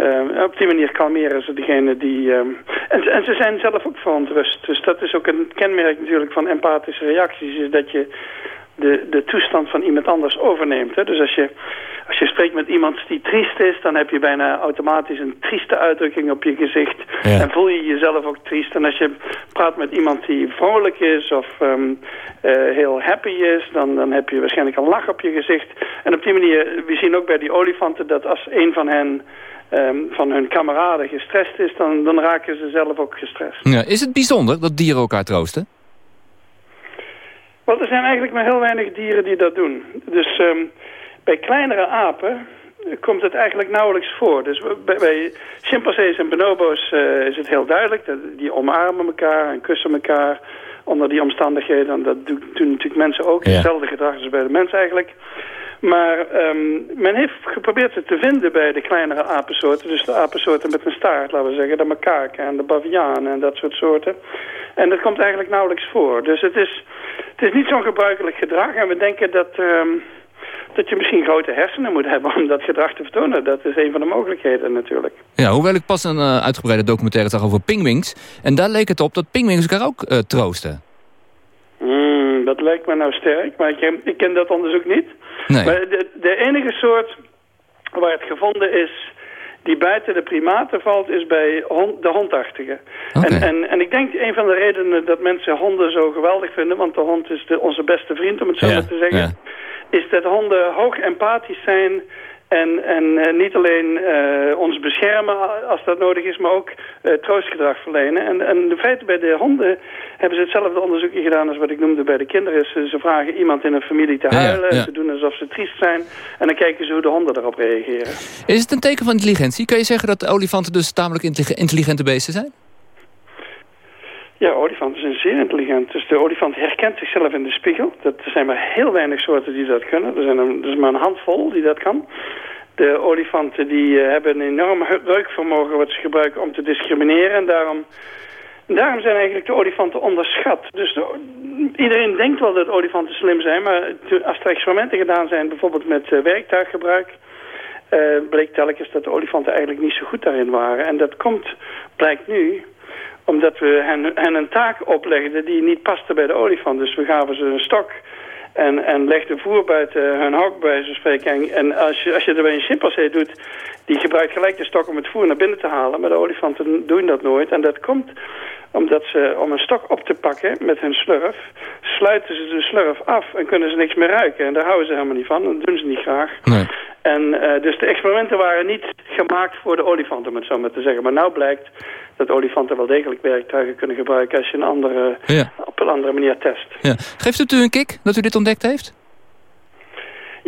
uh, op die manier kalmeren ze degene die... Um, en, en ze zijn zelf ook verontrust. Dus dat is ook een kenmerk natuurlijk van empathische reacties. Is dat je de, de toestand van iemand anders overneemt. Hè? Dus als je, als je spreekt met iemand die triest is... dan heb je bijna automatisch een trieste uitdrukking op je gezicht. Ja. En voel je jezelf ook triest. En als je praat met iemand die vrolijk is of um, uh, heel happy is... Dan, dan heb je waarschijnlijk een lach op je gezicht. En op die manier, we zien ook bij die olifanten... dat als een van hen... Um, van hun kameraden gestrest is, dan, dan raken ze zelf ook gestrest. Ja, is het bijzonder dat dieren elkaar troosten? Wel, er zijn eigenlijk maar heel weinig dieren die dat doen. Dus um, bij kleinere apen komt het eigenlijk nauwelijks voor. Dus bij, bij chimpansees en bonobo's uh, is het heel duidelijk. Dat die omarmen elkaar en kussen elkaar onder die omstandigheden. En dat doen, natuurlijk mensen ook. Ja. Hetzelfde gedrag als bij de mens eigenlijk. Maar um, men heeft geprobeerd het te vinden bij de kleinere apensoorten. Dus de apensoorten met een staart, laten we zeggen. De makaken en de bavianen en dat soort soorten. En dat komt eigenlijk nauwelijks voor. Dus het is, het is niet zo'n gebruikelijk gedrag. En we denken dat, um, dat je misschien grote hersenen moet hebben om dat gedrag te vertonen. Dat is een van de mogelijkheden natuurlijk. Ja, hoewel ik pas een uh, uitgebreide documentaire zag over pingwings. En daar leek het op dat pingwings elkaar ook uh, troosten. Mm, dat lijkt me nou sterk, maar ik ik ken dat onderzoek niet. Nee. Maar de, de enige soort waar het gevonden is die buiten de primaten valt, is bij hond, de hondachtige. Okay. En, en, en ik denk een van de redenen dat mensen honden zo geweldig vinden, want de hond is de, onze beste vriend, om het zo ja, maar te zeggen, ja. is dat honden hoog empathisch zijn en, en uh, niet alleen uh, ons beschermen als dat nodig is, maar ook uh, troostgedrag verlenen. En, en de feiten bij de honden hebben ze hetzelfde onderzoekje gedaan als wat ik noemde bij de kinderen. Ze, ze vragen iemand in een familie te huilen, ja, ja. ze doen alsof ze triest zijn. En dan kijken ze hoe de honden erop reageren. Is het een teken van intelligentie? Kan je zeggen dat olifanten dus tamelijk intelligente beesten zijn? Ja, olifanten zijn zeer intelligent. Dus de olifant herkent zichzelf in de spiegel. Dat, er zijn maar heel weinig soorten die dat kunnen. Er zijn is maar een handvol die dat kan. De olifanten die uh, hebben een enorm reukvermogen wat ze gebruiken om te discrimineren. En daarom, daarom zijn eigenlijk de olifanten onderschat. Dus de, iedereen denkt wel dat olifanten slim zijn. Maar als er experimenten gedaan zijn, bijvoorbeeld met uh, werktuiggebruik... Uh, bleek telkens dat de olifanten eigenlijk niet zo goed daarin waren. En dat komt, blijkt nu omdat we hen, hen, een taak oplegden die niet paste bij de olifant. Dus we gaven ze een stok en, en legden voer buiten hun hok bij zo'n spreken. En, als, je, als je dat bij een chimpansee doet, die gebruikt gelijk de stok om het voer naar binnen te halen. Maar de olifanten doen dat nooit. En dat komt omdat ze, om een stok op te pakken met hun slurf, sluiten ze de slurf af en kunnen ze niks meer ruiken. En daar houden ze helemaal niet van, dat doen ze niet graag. Nee. En uh, dus de experimenten waren niet gemaakt voor de olifanten, om het zo maar te zeggen. Maar nou blijkt dat olifanten wel degelijk werktuigen kunnen gebruiken als je een andere, ja. op een andere manier test. Ja. Geeft het u een kick dat u dit ontdekt heeft?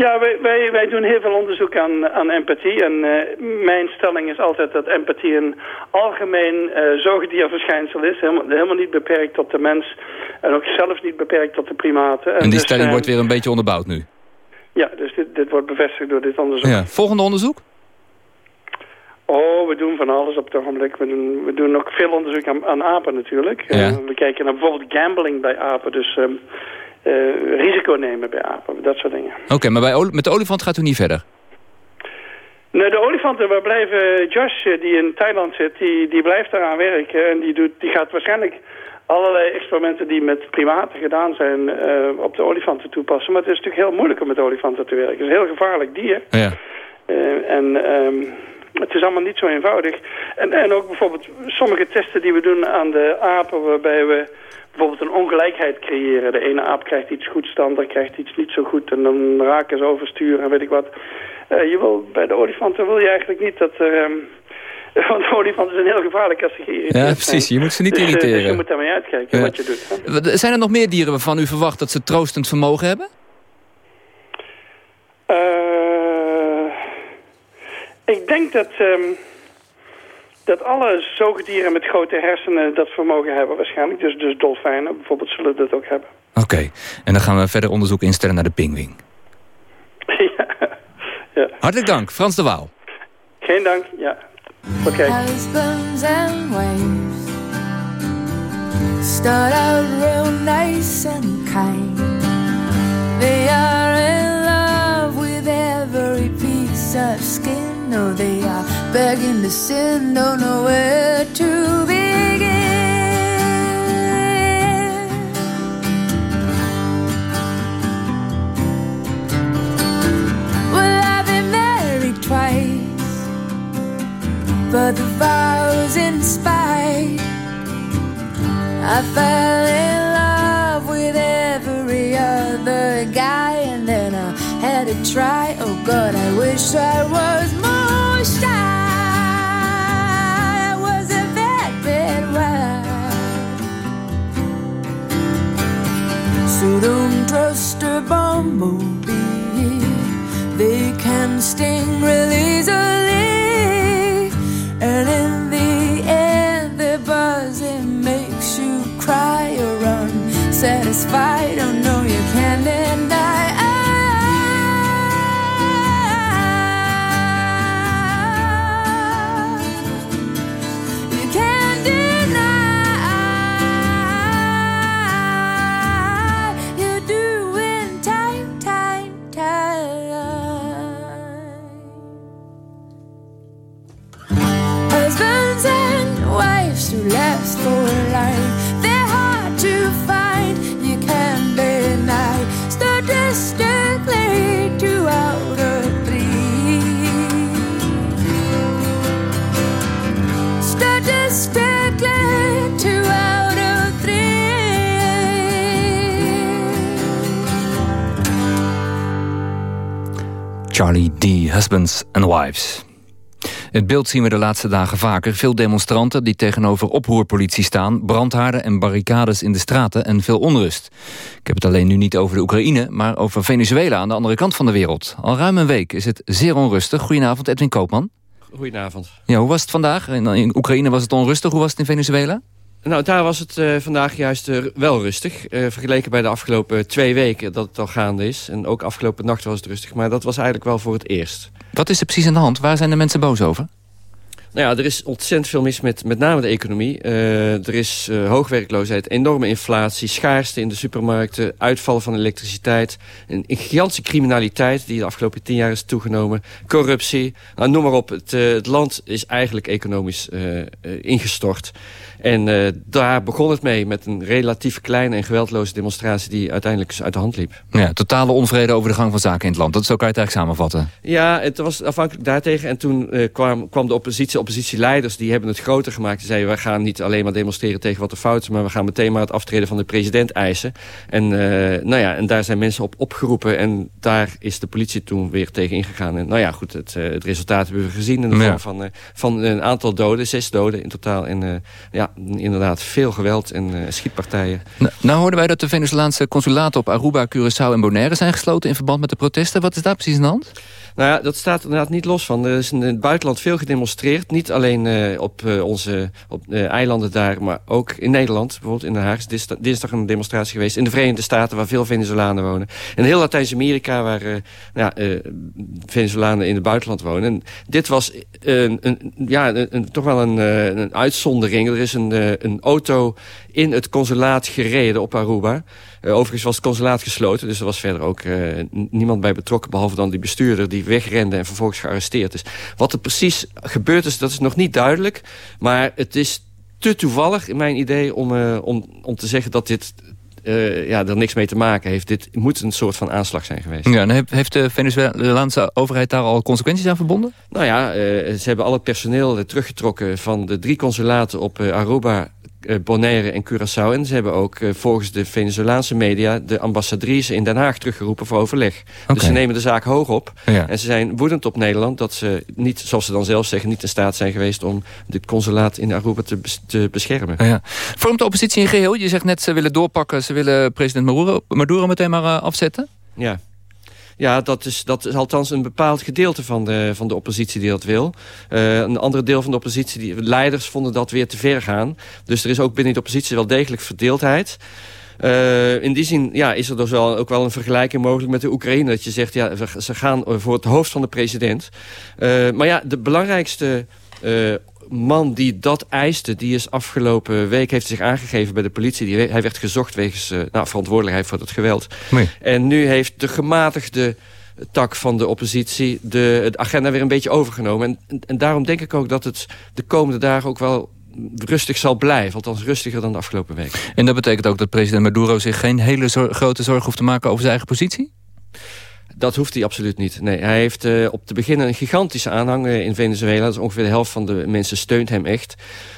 Ja, wij, wij, wij doen heel veel onderzoek aan, aan empathie. En uh, mijn stelling is altijd dat empathie een algemeen uh, zoogdierverschijnsel is. Helemaal, helemaal niet beperkt tot de mens. En ook zelfs niet beperkt tot de primaten. En, en die dus, stelling uh, wordt weer een beetje onderbouwd nu? Ja, dus dit, dit wordt bevestigd door dit onderzoek. Ja. Volgende onderzoek? Oh, we doen van alles op het ogenblik. We doen, we doen ook veel onderzoek aan, aan apen natuurlijk. Ja. we kijken naar bijvoorbeeld gambling bij apen. Dus... Um, uh, risico nemen bij apen, dat soort dingen. Oké, okay, maar bij, met de olifant gaat u niet verder? Nee, de olifanten, we blijven... Josh, die in Thailand zit, die, die blijft daaraan werken. En die, doet, die gaat waarschijnlijk allerlei experimenten die met primaten gedaan zijn... Uh, op de olifanten toepassen. Maar het is natuurlijk heel moeilijk om met olifanten te werken. Het is een heel gevaarlijk dier. Ja. Uh, en... Um, het is allemaal niet zo eenvoudig. En, en ook bijvoorbeeld sommige testen die we doen aan de apen... waarbij we bijvoorbeeld een ongelijkheid creëren. De ene aap krijgt iets goed, de ander krijgt iets niet zo goed... en dan raken ze overstuur en weet ik wat. Uh, je wil, bij de olifanten wil je eigenlijk niet dat er... Um, Want olifanten zijn heel gevaarlijk als ze geïrriteerd Ja, precies. Je moet ze niet Dus, eh, irriteren. Dus je moet daarmee uitkijken Ja. wat je doet. hè. Zijn er nog meer dieren waarvan u verwacht dat ze troostend vermogen hebben? Eh, ik denk dat, ehm, dat alle zoogdieren met grote hersenen dat vermogen hebben waarschijnlijk. Dus, dus dolfijnen bijvoorbeeld zullen dat ook hebben. Oké, en dan gaan we verder onderzoek instellen naar de pinguïn. Hartelijk dank, Frans de Waal. Geen dank, ja. Oké. Wives start out real nice and kind. They are in love with every piece of skin. No, they are begging to sin, don't know where to begin. Well, I've been married twice but the vows inspired. I fell in love with every other guy, and then I had to try. Oh God, I wish I was So don't trust a bumblebee. They can sting real easily. And in the end, the buzzing makes you cry or unsatisfied. Oh no, you Charlie D. Husbands and Wives. Het beeld zien we de laatste dagen vaker. Veel demonstranten die tegenover oproerpolitie staan... brandhaarden en barricades in de straten en veel onrust. Ik heb het alleen nu niet over de Oekraïne... maar over Venezuela aan de andere kant van de wereld. Al ruim een week is het zeer onrustig. Goedenavond, Edwin Koopman. Goedenavond. Ja, hoe was het vandaag? In, in Oekraïne was het onrustig. Hoe was het in Venezuela? Nou, daar was het eh, vandaag juist eh, wel rustig. eh, vergeleken bij de afgelopen twee weken dat het al gaande is. En ook afgelopen nacht was het rustig. Maar dat was eigenlijk wel voor het eerst. Wat is er precies aan de hand? Waar zijn de mensen boos over? Nou ja, er is ontzettend veel mis met met name de economie. Er is hoogwerkloosheid, enorme inflatie, schaarste in de supermarkten... uitval van elektriciteit, een, gigantische criminaliteit... die de afgelopen tien jaar is toegenomen, corruptie. Nou, noem maar op, het, het land is eigenlijk economisch ingestort. En eh, daar begon het mee met een relatief kleine en geweldloze demonstratie... die uiteindelijk uit de hand liep. Ja, totale onvrede over de gang van zaken in het land. Dat zo kan je het eigenlijk samenvatten. Ja, het was afhankelijk daartegen. En toen eh, kwam, kwam de oppositie, oppositieleiders, die hebben het groter gemaakt. Die zeiden, we gaan niet alleen maar demonstreren tegen wat er fout is... maar we gaan meteen maar het aftreden van de president eisen. En, eh, nou ja, en daar zijn mensen op opgeroepen. En daar is de politie toen weer tegen ingegaan. En nou ja, goed, het, het resultaat hebben we gezien... in de Ja. vorm van, van een aantal doden, zes doden in totaal. En eh, inderdaad veel geweld en eh, schietpartijen. Nou, nou hoorden wij dat de Venezolaanse consulaten op Aruba, Curaçao en Bonaire zijn gesloten in verband met de protesten. Wat is daar precies aan hand? Nou ja, dat staat inderdaad niet los van. Er is in het buitenland veel gedemonstreerd. Niet alleen eh, op eh, onze op, eh, eilanden daar, maar ook in Nederland. Bijvoorbeeld in Den Haag is dinsdag een demonstratie geweest. In de Verenigde Staten, waar veel Venezolanen wonen. En heel Latijns-Amerika, waar ja, Venezolanen in het buitenland wonen. En dit was een, een, ja, een, toch wel een, een uitzondering. Er is een, een auto in het consulaat gereden op Aruba. Eh, overigens was het consulaat gesloten, dus er was verder ook eh, niemand bij betrokken... behalve dan die bestuurder die wegrende en vervolgens gearresteerd is. Wat er precies gebeurd is, dat is nog niet duidelijk. Maar het is te toevallig, in mijn idee, om, eh, om, om te zeggen dat dit... ja, er niks mee te maken heeft. Dit moet een soort van aanslag zijn geweest. Ja, en heeft- de Venezolaanse overheid daar al consequenties aan verbonden? Nou ja, ze hebben al het personeel teruggetrokken van de drie consulaten op Aruba, Bonaire en Curaçao. En ze hebben ook eh, volgens de Venezolaanse media... de ambassadrice in Den Haag teruggeroepen voor overleg. Dus ze nemen de zaak hoog op. En ze zijn woedend op Nederland dat ze niet, zoals ze dan zelf zeggen... niet in staat zijn geweest om dit consulaat in Aruba te, te beschermen. Ja. Vormt de oppositie in geheel? Je zegt net ze willen doorpakken... ze willen president Maduro, Maduro meteen maar uh, afzetten? Ja. Ja, dat is, dat is althans een bepaald gedeelte van de, van de oppositie die dat wil. Uh, een ander deel van de oppositie, die, leiders vonden dat weer te ver gaan. Dus er is ook binnen de oppositie wel degelijk verdeeldheid. Uh, in die zin ja, is er dus wel, ook wel een vergelijking mogelijk met de Oekraïne. Dat je zegt, ja, ze gaan voor het hoofd van de president. Uh, maar ja, de belangrijkste uh, man die dat eiste, die is afgelopen week heeft zich aangegeven bij de politie. Die, hij werd gezocht wegens uh, nou, verantwoordelijkheid voor het geweld. Nee. En nu heeft de gematigde tak van de oppositie de, de agenda weer een beetje overgenomen. En, en daarom denk ik ook dat het de komende dagen ook wel rustig zal blijven. Althans rustiger dan de afgelopen week. En dat betekent ook dat president Maduro zich geen hele zor grote zorgen hoeft te maken over zijn eigen positie? Dat hoeft hij absoluut niet. Nee, hij heeft uh, op te beginnen een gigantische aanhang uh, in Venezuela. Dus ongeveer de helft van de mensen steunt hem echt.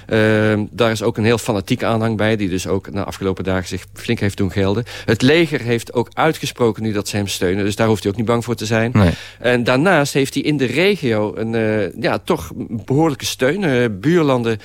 Uh, daar is ook een heel fanatieke aanhang bij... die dus ook na afgelopen dagen zich flink heeft doen gelden. Het leger heeft ook uitgesproken nu dat ze hem steunen. Dus daar hoeft hij ook niet bang voor te zijn. Nee. En daarnaast heeft hij in de regio een uh, ja, toch behoorlijke steun. buurlanden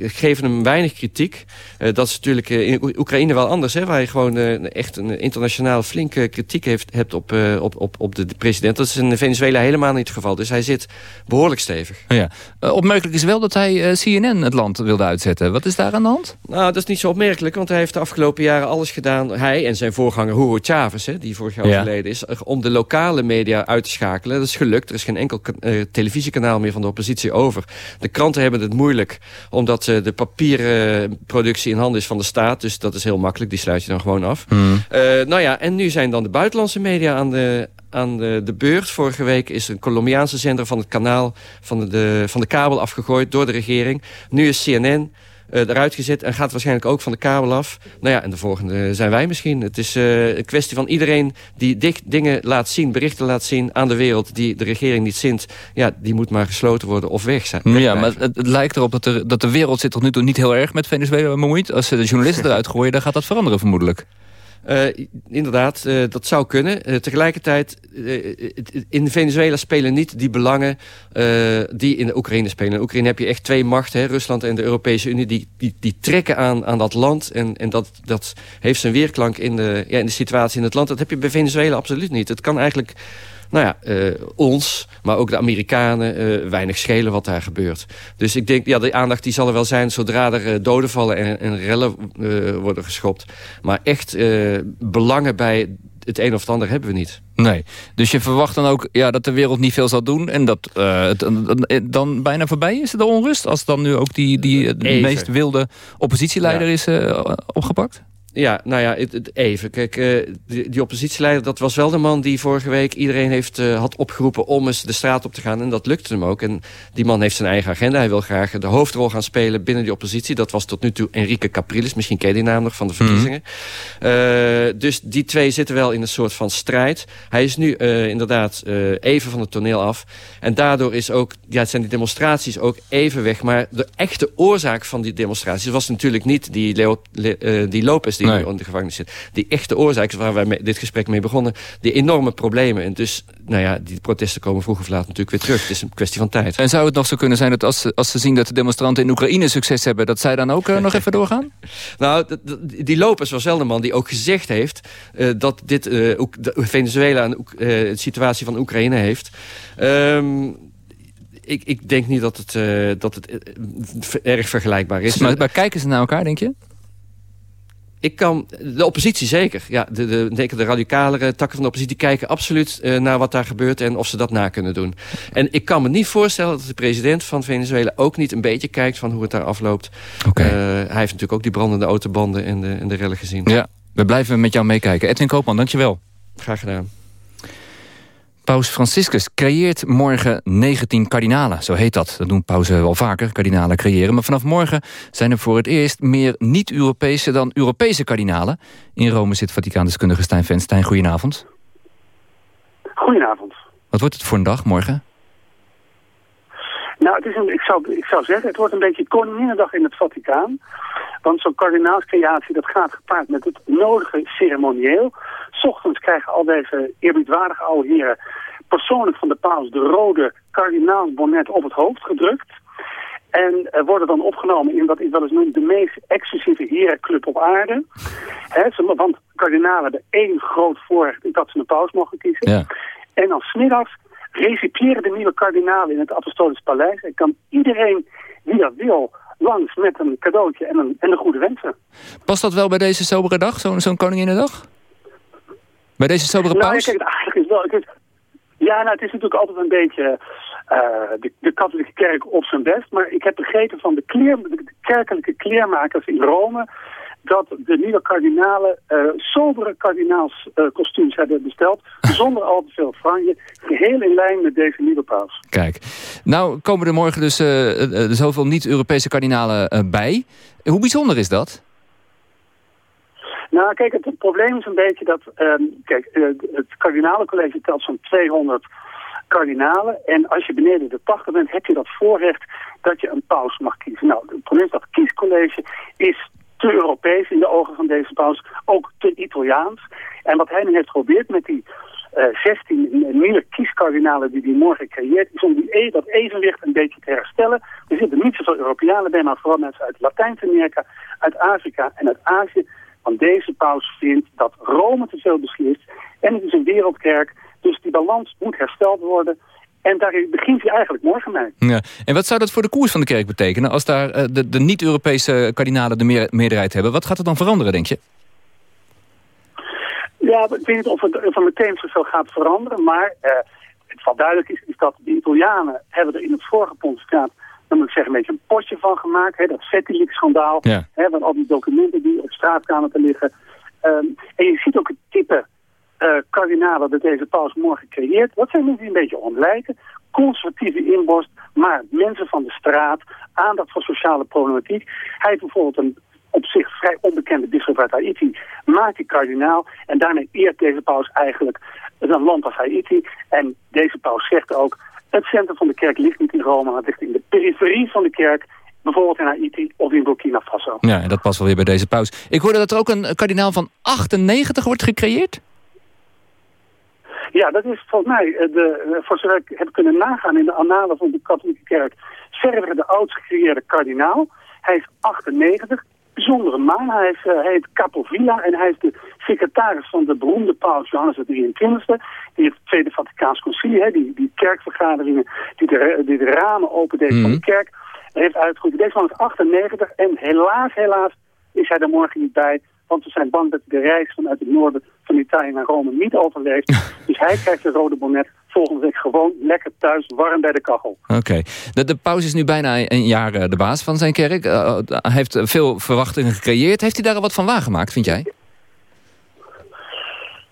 geven hem weinig kritiek. dat is natuurlijk in Oekraïne wel anders. Hè, waar je gewoon echt een internationaal flinke kritiek heeft, hebt op, op op, op de, de, president. Dat is in Venezuela helemaal niet het geval. Dus hij zit behoorlijk stevig. Ja. Uh, opmerkelijk is wel dat hij uh, CNN het land wilde uitzetten. Wat is daar aan de hand? Nou, dat is niet zo opmerkelijk, want hij heeft de afgelopen jaren alles gedaan. Hij en zijn voorganger Hugo Chavez, hè, die vorig jaar ja. overleden is... om de lokale media uit te schakelen. Dat is gelukt. Er is geen enkel uh, televisiekanaal meer van de oppositie over. De kranten hebben het moeilijk, omdat de papieren productie in handen is van de staat. Dus dat is heel makkelijk, die sluit je dan gewoon af. Hmm. nou ja, en nu zijn dan de buitenlandse media aan de, aan de, de beurt. Vorige week is een Colombiaanse zender van het kanaal van de, van de kabel afgegooid door de regering. Nu is CNN uh, eruit gezet en gaat waarschijnlijk ook van de kabel af. Nou ja, en de volgende zijn wij misschien. Het is uh, een kwestie van iedereen die dik, dingen laat zien, berichten laat zien aan de wereld... die de regering niet zint, ja, die moet maar gesloten worden of weg zijn. Ja, maar het, het, lijkt erop dat, er, dat de wereld zit tot nu toe niet heel erg met Venezuela bemoeit. Als ze de journalisten eruit gooien, dan gaat dat veranderen vermoedelijk. Uh, inderdaad, uh, dat zou kunnen. Uh, tegelijkertijd, in Venezuela spelen niet die belangen die in de Oekraïne spelen. In Oekraïne heb je echt twee machten, hè, Rusland en de Europese Unie... die, die, die trekken aan, aan dat land. En, en dat, dat heeft zijn weerklank in de, ja, in de situatie in het land. Dat heb je bij Venezuela absoluut niet. Het kan eigenlijk nou ja, uh, ons, maar ook de Amerikanen, uh, weinig schelen wat daar gebeurt. Dus ik denk, ja, de aandacht die zal er wel zijn zodra er uh, doden vallen en, en rellen worden geschopt. Maar echt belangen bij het een of het ander hebben we niet. Nee, dus je verwacht dan ook ja, dat de wereld niet veel zal doen... en dat het dan bijna voorbij is, de onrust... als dan nu ook die, die meest wilde oppositieleider ja. is opgepakt? Ja, nou ja, het, het even. Kijk, uh, die, die, oppositieleider, dat was wel de man die vorige week iedereen heeft, uh, had opgeroepen om eens de straat op te gaan. En dat lukte hem ook. En die man heeft zijn eigen agenda. Hij wil graag de hoofdrol gaan spelen binnen die oppositie. Dat was tot nu toe Enrique Capriles. Misschien ken je die naam nog van de mhm. verkiezingen. Mm. Uh, dus die twee zitten wel in een soort van strijd. Hij is nu inderdaad even van het toneel af. En daardoor is ook, ja, zijn die demonstraties ook even weg. Maar de echte oorzaak van die demonstraties was natuurlijk niet die, Leo, Le, die Lopez die nee. nu de gevangenis zit. Die echte oorzaak waar wij dit gesprek mee begonnen. Die enorme problemen. En dus, nou ja, die protesten komen vroeg of laat natuurlijk weer terug. Het is een kwestie van tijd. En zou het nog zo kunnen zijn dat als, als ze zien dat de demonstranten in Oekraïne succes hebben... dat zij dan ook uh, nog even doorgaan? nou, die Lopez was wel de man die ook gezegd heeft... Uh, dat dit uh, Venezuela een uh, situatie van Oekraïne heeft... Um, ik, ik, denk niet dat het, uh, dat het erg vergelijkbaar is. Maar, maar, kijken ze naar elkaar, denk je? Ik kan, de oppositie zeker. Ja, de, de, de radicalere takken van de oppositie kijken absoluut uh, naar wat daar gebeurt en of ze dat na kunnen doen. En ik kan me niet voorstellen dat de president van Venezuela ook niet een beetje kijkt van hoe het daar afloopt. Okay. Uh, hij heeft natuurlijk ook die brandende autobanden en de, en de rellen gezien. Ja, we blijven met jou meekijken. Edwin Koopman, dankjewel. Graag gedaan. Paus Franciscus creëert morgen 19 kardinalen. Zo heet dat. Dat doen pausen wel vaker, kardinalen creëren. Maar vanaf morgen zijn er voor het eerst meer niet-Europese dan Europese kardinalen. In Rome zit Vaticaandeskundige Stijn Venstein. Goedenavond. Goedenavond. Wat wordt het voor een dag morgen? Nou, het is een, ik, zou, ik zou zeggen, het wordt een beetje Koninginnedag in het Vaticaan. Want zo'n kardinaalscreatie, dat gaat gepaard met het nodige ceremonieel. S ochtends krijgen al deze eerbiedwaardige oude heren persoonlijk van de paus de rode kardinaalsbonnet op het hoofd gedrukt. En uh, worden dan opgenomen in wat ik wel eens noem de meest exclusieve herenclub op aarde. He, ze, want kardinalen hebben één groot voorrecht dat ze een paus mogen kiezen. Ja. En dan smiddags recipiëren de nieuwe kardinalen in het Apostolisch Paleis. En kan iedereen die dat wil langs met een cadeautje en een, en een goede wensen. Past dat wel bij deze sobere dag, zo'n zo'n Koninginnedag? Bij deze sobere nou, paus? Kijk, het eigenlijk is wel... Het is, ja, nou, het is natuurlijk altijd een beetje uh, de, de, katholieke kerk op zijn best. Maar ik heb begrepen van de, kleer, de kerkelijke kleermakers in Rome... dat de nieuwe kardinalen uh, sobere kardinaalskostuums uh, hebben besteld... zonder al te veel franje. Geheel in lijn met deze nieuwe paus. Kijk, nou komen er morgen dus zoveel niet-Europese kardinalen bij. Hoe bijzonder is dat? Nou, kijk, het, probleem is een beetje dat... Um, kijk, het kardinalencollege telt zo'n 200 kardinalen. En als je beneden de 80 bent, heb je dat voorrecht dat je een paus mag kiezen. Nou, het probleem is dat het kiescollege is te Europees in de ogen van deze paus, ook te Italiaans. En wat hij nu heeft geprobeerd met die uh, 16 nieuwe kieskardinalen die hij morgen creëert, is om die, e- dat evenwicht een beetje te herstellen. Er zitten niet zoveel Europeanen bij, maar vooral mensen uit Latijns-Amerika, uit Afrika en uit Azië. Want deze paus vindt dat Rome te veel beslist en het is een wereldkerk, dus die balans moet hersteld worden. En daar begint hij eigenlijk morgen mee. Ja. En wat zou dat voor de koers van de kerk betekenen... als daar uh, de, de niet-Europese kardinalen de meer, meerderheid hebben? Wat gaat er dan veranderen, denk je? Ja, ik weet niet of het, of het meteen zoveel gaat veranderen. Maar uh, wat duidelijk is, is dat de Italianen... hebben er in het vorige pontificaat dan moet ik zeggen, een beetje een potje van gemaakt. Hè, dat Vettilik-schandaal. Ja. Van al die documenten die op straat kwamen te liggen. Um, en je ziet ook het type uh, kardinalen dat deze paus morgen creëert. Dat zijn mensen die een beetje ontlijken. Conservatieve inborst, maar mensen van de straat. Aandacht voor sociale problematiek. Hij heeft bijvoorbeeld een op zich vrij onbekende bisschop uit Haiti. Maakt die kardinaal. En daarmee eert deze paus eigenlijk een land als Haiti. En deze paus zegt ook... Het centrum van de kerk ligt niet in Rome, maar het ligt in de periferie van de kerk. Bijvoorbeeld in Haiti of in Burkina Faso. Ja, en dat past wel weer bij deze paus. Ik hoorde dat er ook een kardinaal van 98 wordt gecreëerd. Ja, dat is volgens mij, de, voor zover ik heb kunnen nagaan in de annalen van de katholieke kerk, verder de oudst gecreëerde kardinaal. Hij is 98, bijzondere man. Hij, is, uh, hij heet Capovilla en hij is de secretaris van de beroemde paus Johannes de 23e. Die het Tweede Vaticaans Concilie, hè, die, die kerkvergaderingen, die de, die de ramen opendeden mm. van de kerk, heeft uitgeroepen. Deze man is 98 en helaas, helaas is hij er morgen niet bij. Want we zijn bang dat hij de reis vanuit het noorden van Italië naar Rome niet overleeft. dus hij krijgt de rode bonnet volgende week gewoon lekker thuis, warm bij de kachel. Oké. Okay. De, de paus is nu bijna een jaar de baas van zijn kerk. Uh, hij heeft veel verwachtingen gecreëerd. Heeft hij daar wat van waargemaakt, vind jij?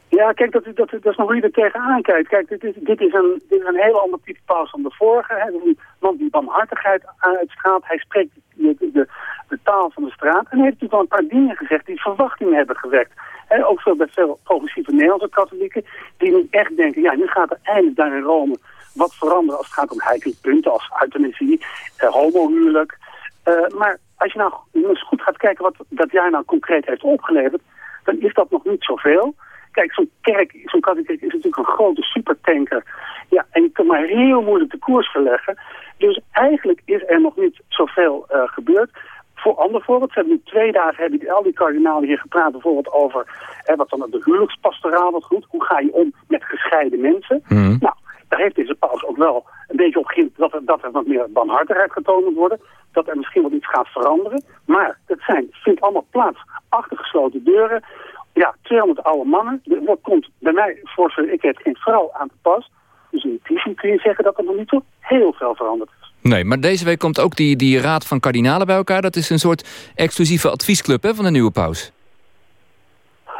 Ja, kijk, dat, dat, dat is nog hoe je er tegenaan kijkt. Kijk, dit is, dit is, een, dit is een heel ander type paus dan de vorige. Hè. Een man die barmhartigheid uitstraalt. Hij spreekt de, de, de, taal van de straat. En hij heeft natuurlijk wel een paar dingen gezegd die verwachtingen hebben gewekt. Ook zo bij veel progressieve Nederlandse katholieken. Die nu echt denken, ja, nu gaat er eindelijk daar in Rome wat veranderen als het gaat om heikele punten als euthanasie, eh, homohuwelijk. Uh, maar als je nou eens goed gaat kijken wat dat jaar nou concreet heeft opgeleverd, dan is dat nog niet zoveel. Kijk, zo'n kerk, zo'n katholieke kerk is natuurlijk een grote supertanker. Ja, en je kunt maar heel moeilijk de koers verleggen. Dus eigenlijk is er nog niet zoveel uh, gebeurd. Voor ander voorbeeld, ze hebben nu twee dagen hebben die, al die kardinalen hier gepraat bijvoorbeeld over hè, wat dan de huwelijkspastoraal wat goed. Hoe ga je om met gescheiden mensen? Mm. Nou, daar heeft deze paus ook wel een beetje op gegeven dat er, dat er wat meer barmhartigheid getoond moet worden. Dat er misschien wat iets gaat veranderen. Maar het zijn, vindt allemaal plaats achter gesloten deuren. Ja, 200 oude mannen. Dat komt bij mij, voor zover ik het, geen vrouw aan te pas. Dus in die zin kun je zeggen dat er nog niet zo heel veel veranderd is. Nee, maar deze week komt ook die, die raad van kardinalen bij elkaar. Dat is een soort exclusieve adviesclub hè, van de nieuwe paus.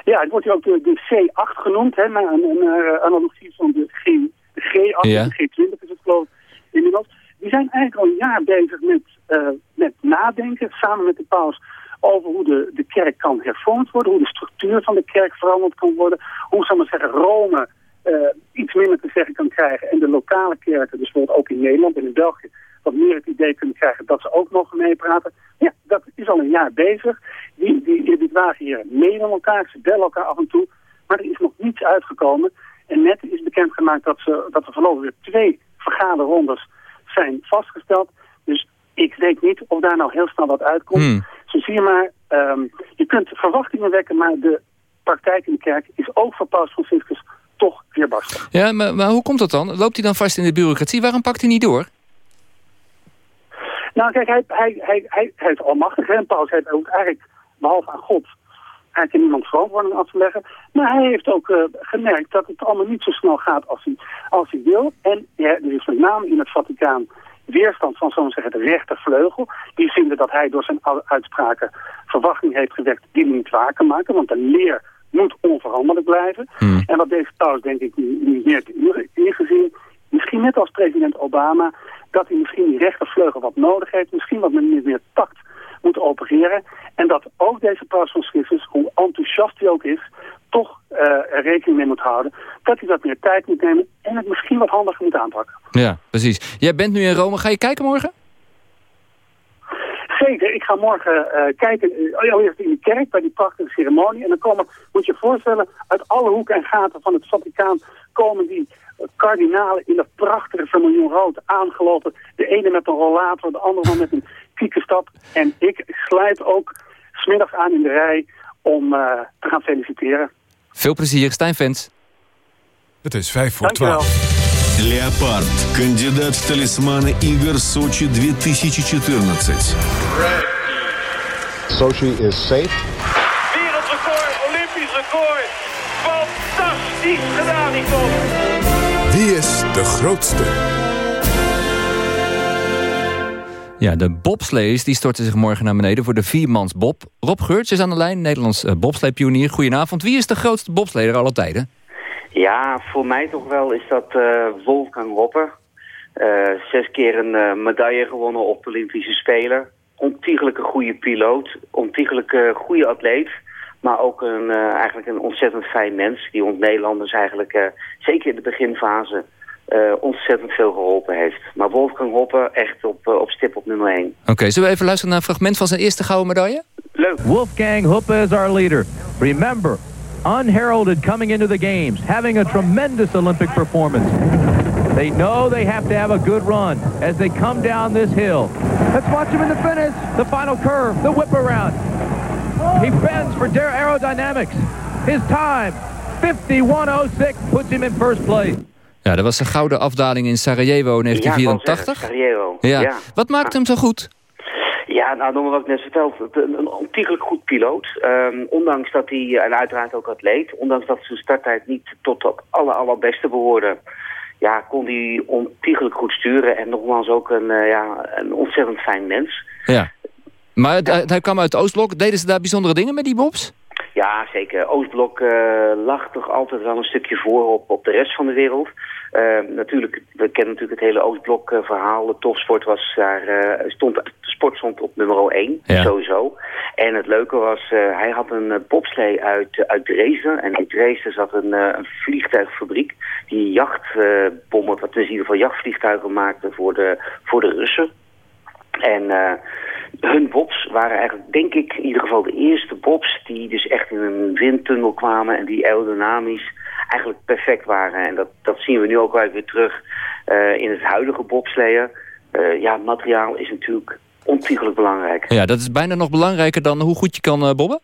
Ja, het wordt hier ook de, de C8 genoemd. Hè, naar een, een, een analogie van de, G, de G8 Ja. en de G20 is het geloof ik inmiddels. Die zijn eigenlijk al een jaar bezig met, uh, met nadenken, samen met de paus, over hoe de, de kerk kan hervormd worden, hoe de structuur van de kerk veranderd kan worden, hoe, zal maar zeggen, Rome uh, iets minder te zeggen kan krijgen en de lokale kerken, dus bijvoorbeeld ook in Nederland en in België, wat meer het idee kunnen krijgen dat ze ook mogen meepraten. Ja, dat is al een jaar bezig. Die, die individuagen hier mailen elkaar, ze bellen elkaar af en toe. Maar er is nog niets uitgekomen. En net is bekendgemaakt dat, ze, dat er voorlopig weer twee vergaderrondes zijn vastgesteld. Dus ik weet niet of daar nou heel snel wat uitkomt. Hmm. Zo zie je maar, ehm, je kunt verwachtingen wekken, maar de praktijk in de kerk is ook voor Paus Franciscus toch weerbarstig. Ja, maar, maar hoe komt dat dan? Loopt hij dan vast in de bureaucratie? Waarom pakt hij niet door? Nou kijk, hij, hij, hij, hij, hij is almachtig hè, en Paus heeft ook eigenlijk, behalve aan God, eigenlijk in niemand verantwoording af te leggen. Maar hij heeft ook eh, gemerkt dat het allemaal niet zo snel gaat als hij, als hij wil. En ja, er is met name in het Vaticaan weerstand van zo'n zeggen de rechtervleugel. Die vinden dat hij door zijn uitspraken verwachting heeft gewekt die hij niet waar kan maken. Want de leer moet onveranderlijk blijven. En wat deze paus denk ik nu meer te ingezien, misschien net als president Obama, dat hij misschien die rechtervleugel wat nodig heeft. Misschien wat meer, meer tact moet opereren. En dat ook deze paus van hoe enthousiast hij ook is, toch eh, er rekening mee moet houden. Dat hij wat meer tijd moet nemen en het misschien wat handiger moet aanpakken. Ja, precies. Jij bent nu in Rome. Ga je kijken morgen? Zeker, ik ga morgen eh, kijken, uh, allereerst in de kerk bij die prachtige ceremonie. En dan komen, moet je je voorstellen, uit alle hoeken en gaten van het Vaticaan komen die eh, kardinalen in dat prachtige vermiljoen rood aangelopen. De ene met een rollator, de andere met een kiekenstap. En ik sluit ook smiddags aan in de rij om eh, te gaan feliciteren. Veel plezier, Stijn Vens. Het is vijf voor Dankjewel. twaalf. Леопард. Кандидат в талисманы игр Сочи 2014. Sochi is safe. Wereldrecord, Olympisch record. Fantastisch gedaan, Nicole. Wie is de grootste? Ja, de bobslees die storten zich morgen naar beneden voor de viermans bob. Rob Geurts is aan de lijn, Nederlands uh, bobsleepionier. Goedenavond. Wie is de grootste bobsleider aller tijden? Ja, voor mij toch wel is dat eh, Wolfgang Roppe. Eh, zes keer een eh, medaille gewonnen op de Olympische Spelen. Ontiegelijke goede piloot, ontiegelijke goede atleet. Maar ook een, eh, eigenlijk een ontzettend fijn mens die ons Nederlanders eigenlijk, eh, zeker in de beginfase, eh, ontzettend veel geholpen heeft. Maar Wolfgang Roppe echt op, op stip op nummer 1. Oké, zullen we even luisteren naar een fragment van zijn eerste gouden medaille? Leuk. Wolfgang Huppe is our leader. Remember, unheralded coming into the games, having a tremendous Olympic performance. They know they have to have a good run as they come down this hill. Let's watch him in the finish. The final curve, the whip around. He bends for Dare Aerodynamics. His time, 51.06, puts him in first place. Ja, dat was een gouden afdaling in Sarajevo in Ja, ik wou 1984. zeggen, Sarajevo. Ja. ja. Wat maakt hem zo goed? Ja, nou, nog wat ik net verteld, een, een ontiegelijk goed piloot. Ehm, ondanks dat hij, en uiteraard ook atleet, ondanks dat zijn starttijd niet tot het aller, allerbeste behoorde, ja, kon hij ontiegelijk goed sturen. En nogmaals ook een, eh, ja, een ontzettend fijn mens. Ja. Maar het- hij- hij kwam uit het Oostblok. Deden ze daar bijzondere dingen met die bobs? Ja, zeker. Oostblok eh, lag toch altijd wel een stukje voor op, op de rest van de wereld. Eh, natuurlijk, we kennen natuurlijk het hele Oostblok eh, verhaal. De topsport was daar, stond, de sport stond op nummer 1, Ja. sowieso. En het leuke was, hij had een bobslee uit, uit Dresden. En in Dresden zat een, een vliegtuigfabriek die jachtbommen, wat in ieder geval jachtvliegtuigen maakte voor de, voor de Russen. En hun bobs waren eigenlijk, denk ik, in ieder geval de eerste bobs... die dus echt in een windtunnel kwamen en die aerodynamisch eigenlijk perfect waren. En dat, dat zien we nu ook weer terug eh, in het huidige bobsleeën. Eh, ja, materiaal is natuurlijk ontiegelijk belangrijk. Ja, dat is bijna nog belangrijker dan hoe goed je kan eh, bobben.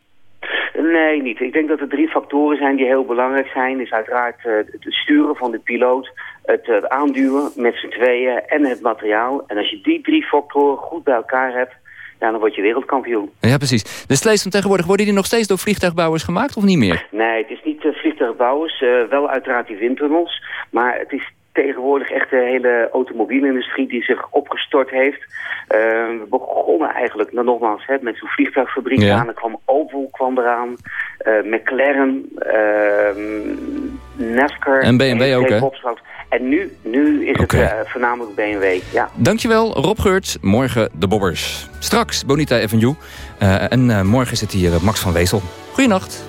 Nee, niet. Ik denk dat er drie factoren zijn die heel belangrijk zijn. Is uiteraard het sturen van de piloot, het, aanduwen met z'n tweeën en het materiaal. En als je die drie factoren goed bij elkaar hebt, ja, dan word je wereldkampioen. Ja, precies. De slees van tegenwoordig, worden die nog steeds door vliegtuigbouwers gemaakt of niet meer? Nee, het is niet uh, vliegtuigbouwers, uh, wel uiteraard die windtunnels. Maar het is tegenwoordig echt de hele automobielindustrie die zich opgestort heeft. Uh, we begonnen eigenlijk, nou nogmaals, hè, met zo'n vliegtuigfabriek Ja. aan. Er kwam Opel kwam eraan, uh, McLaren, NASCAR. En BMW ook, hè? En nu, nu is het uh, voornamelijk BMW, ja. Dankjewel, Rob Geurts. Morgen de Bobbers. Straks Bonita Avenue. Uh, en uh, morgen zit hier Max van Wezel. Goeienacht.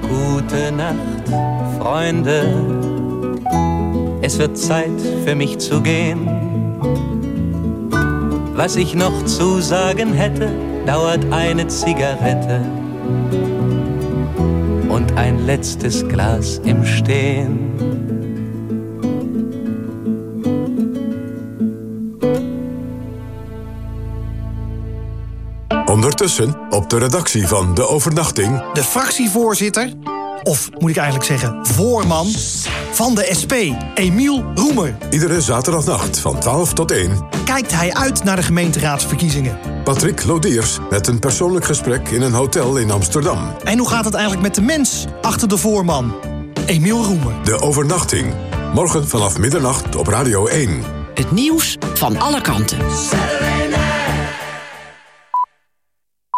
Gute Nacht, Freunde. Es wird Zeit für mich zu gehen. Was ich noch zu sagen hätte, dauert eine Zigarette und ein letztes Glas im Stehen. Ondertussen op de redactie van De Overnachting... De fractievoorzitter, of moet ik eigenlijk zeggen voorman... van de SP, Emiel Roemer. Iedere zaterdagnacht van 12 tot 1... Kijkt hij uit naar de gemeenteraadsverkiezingen. Patrick Lodiers met een persoonlijk gesprek in een hotel in Amsterdam. En hoe gaat het eigenlijk met de mens achter de voorman? Emiel Roemer. De Overnachting. Morgen vanaf middernacht op Radio 1. Het nieuws van alle kanten.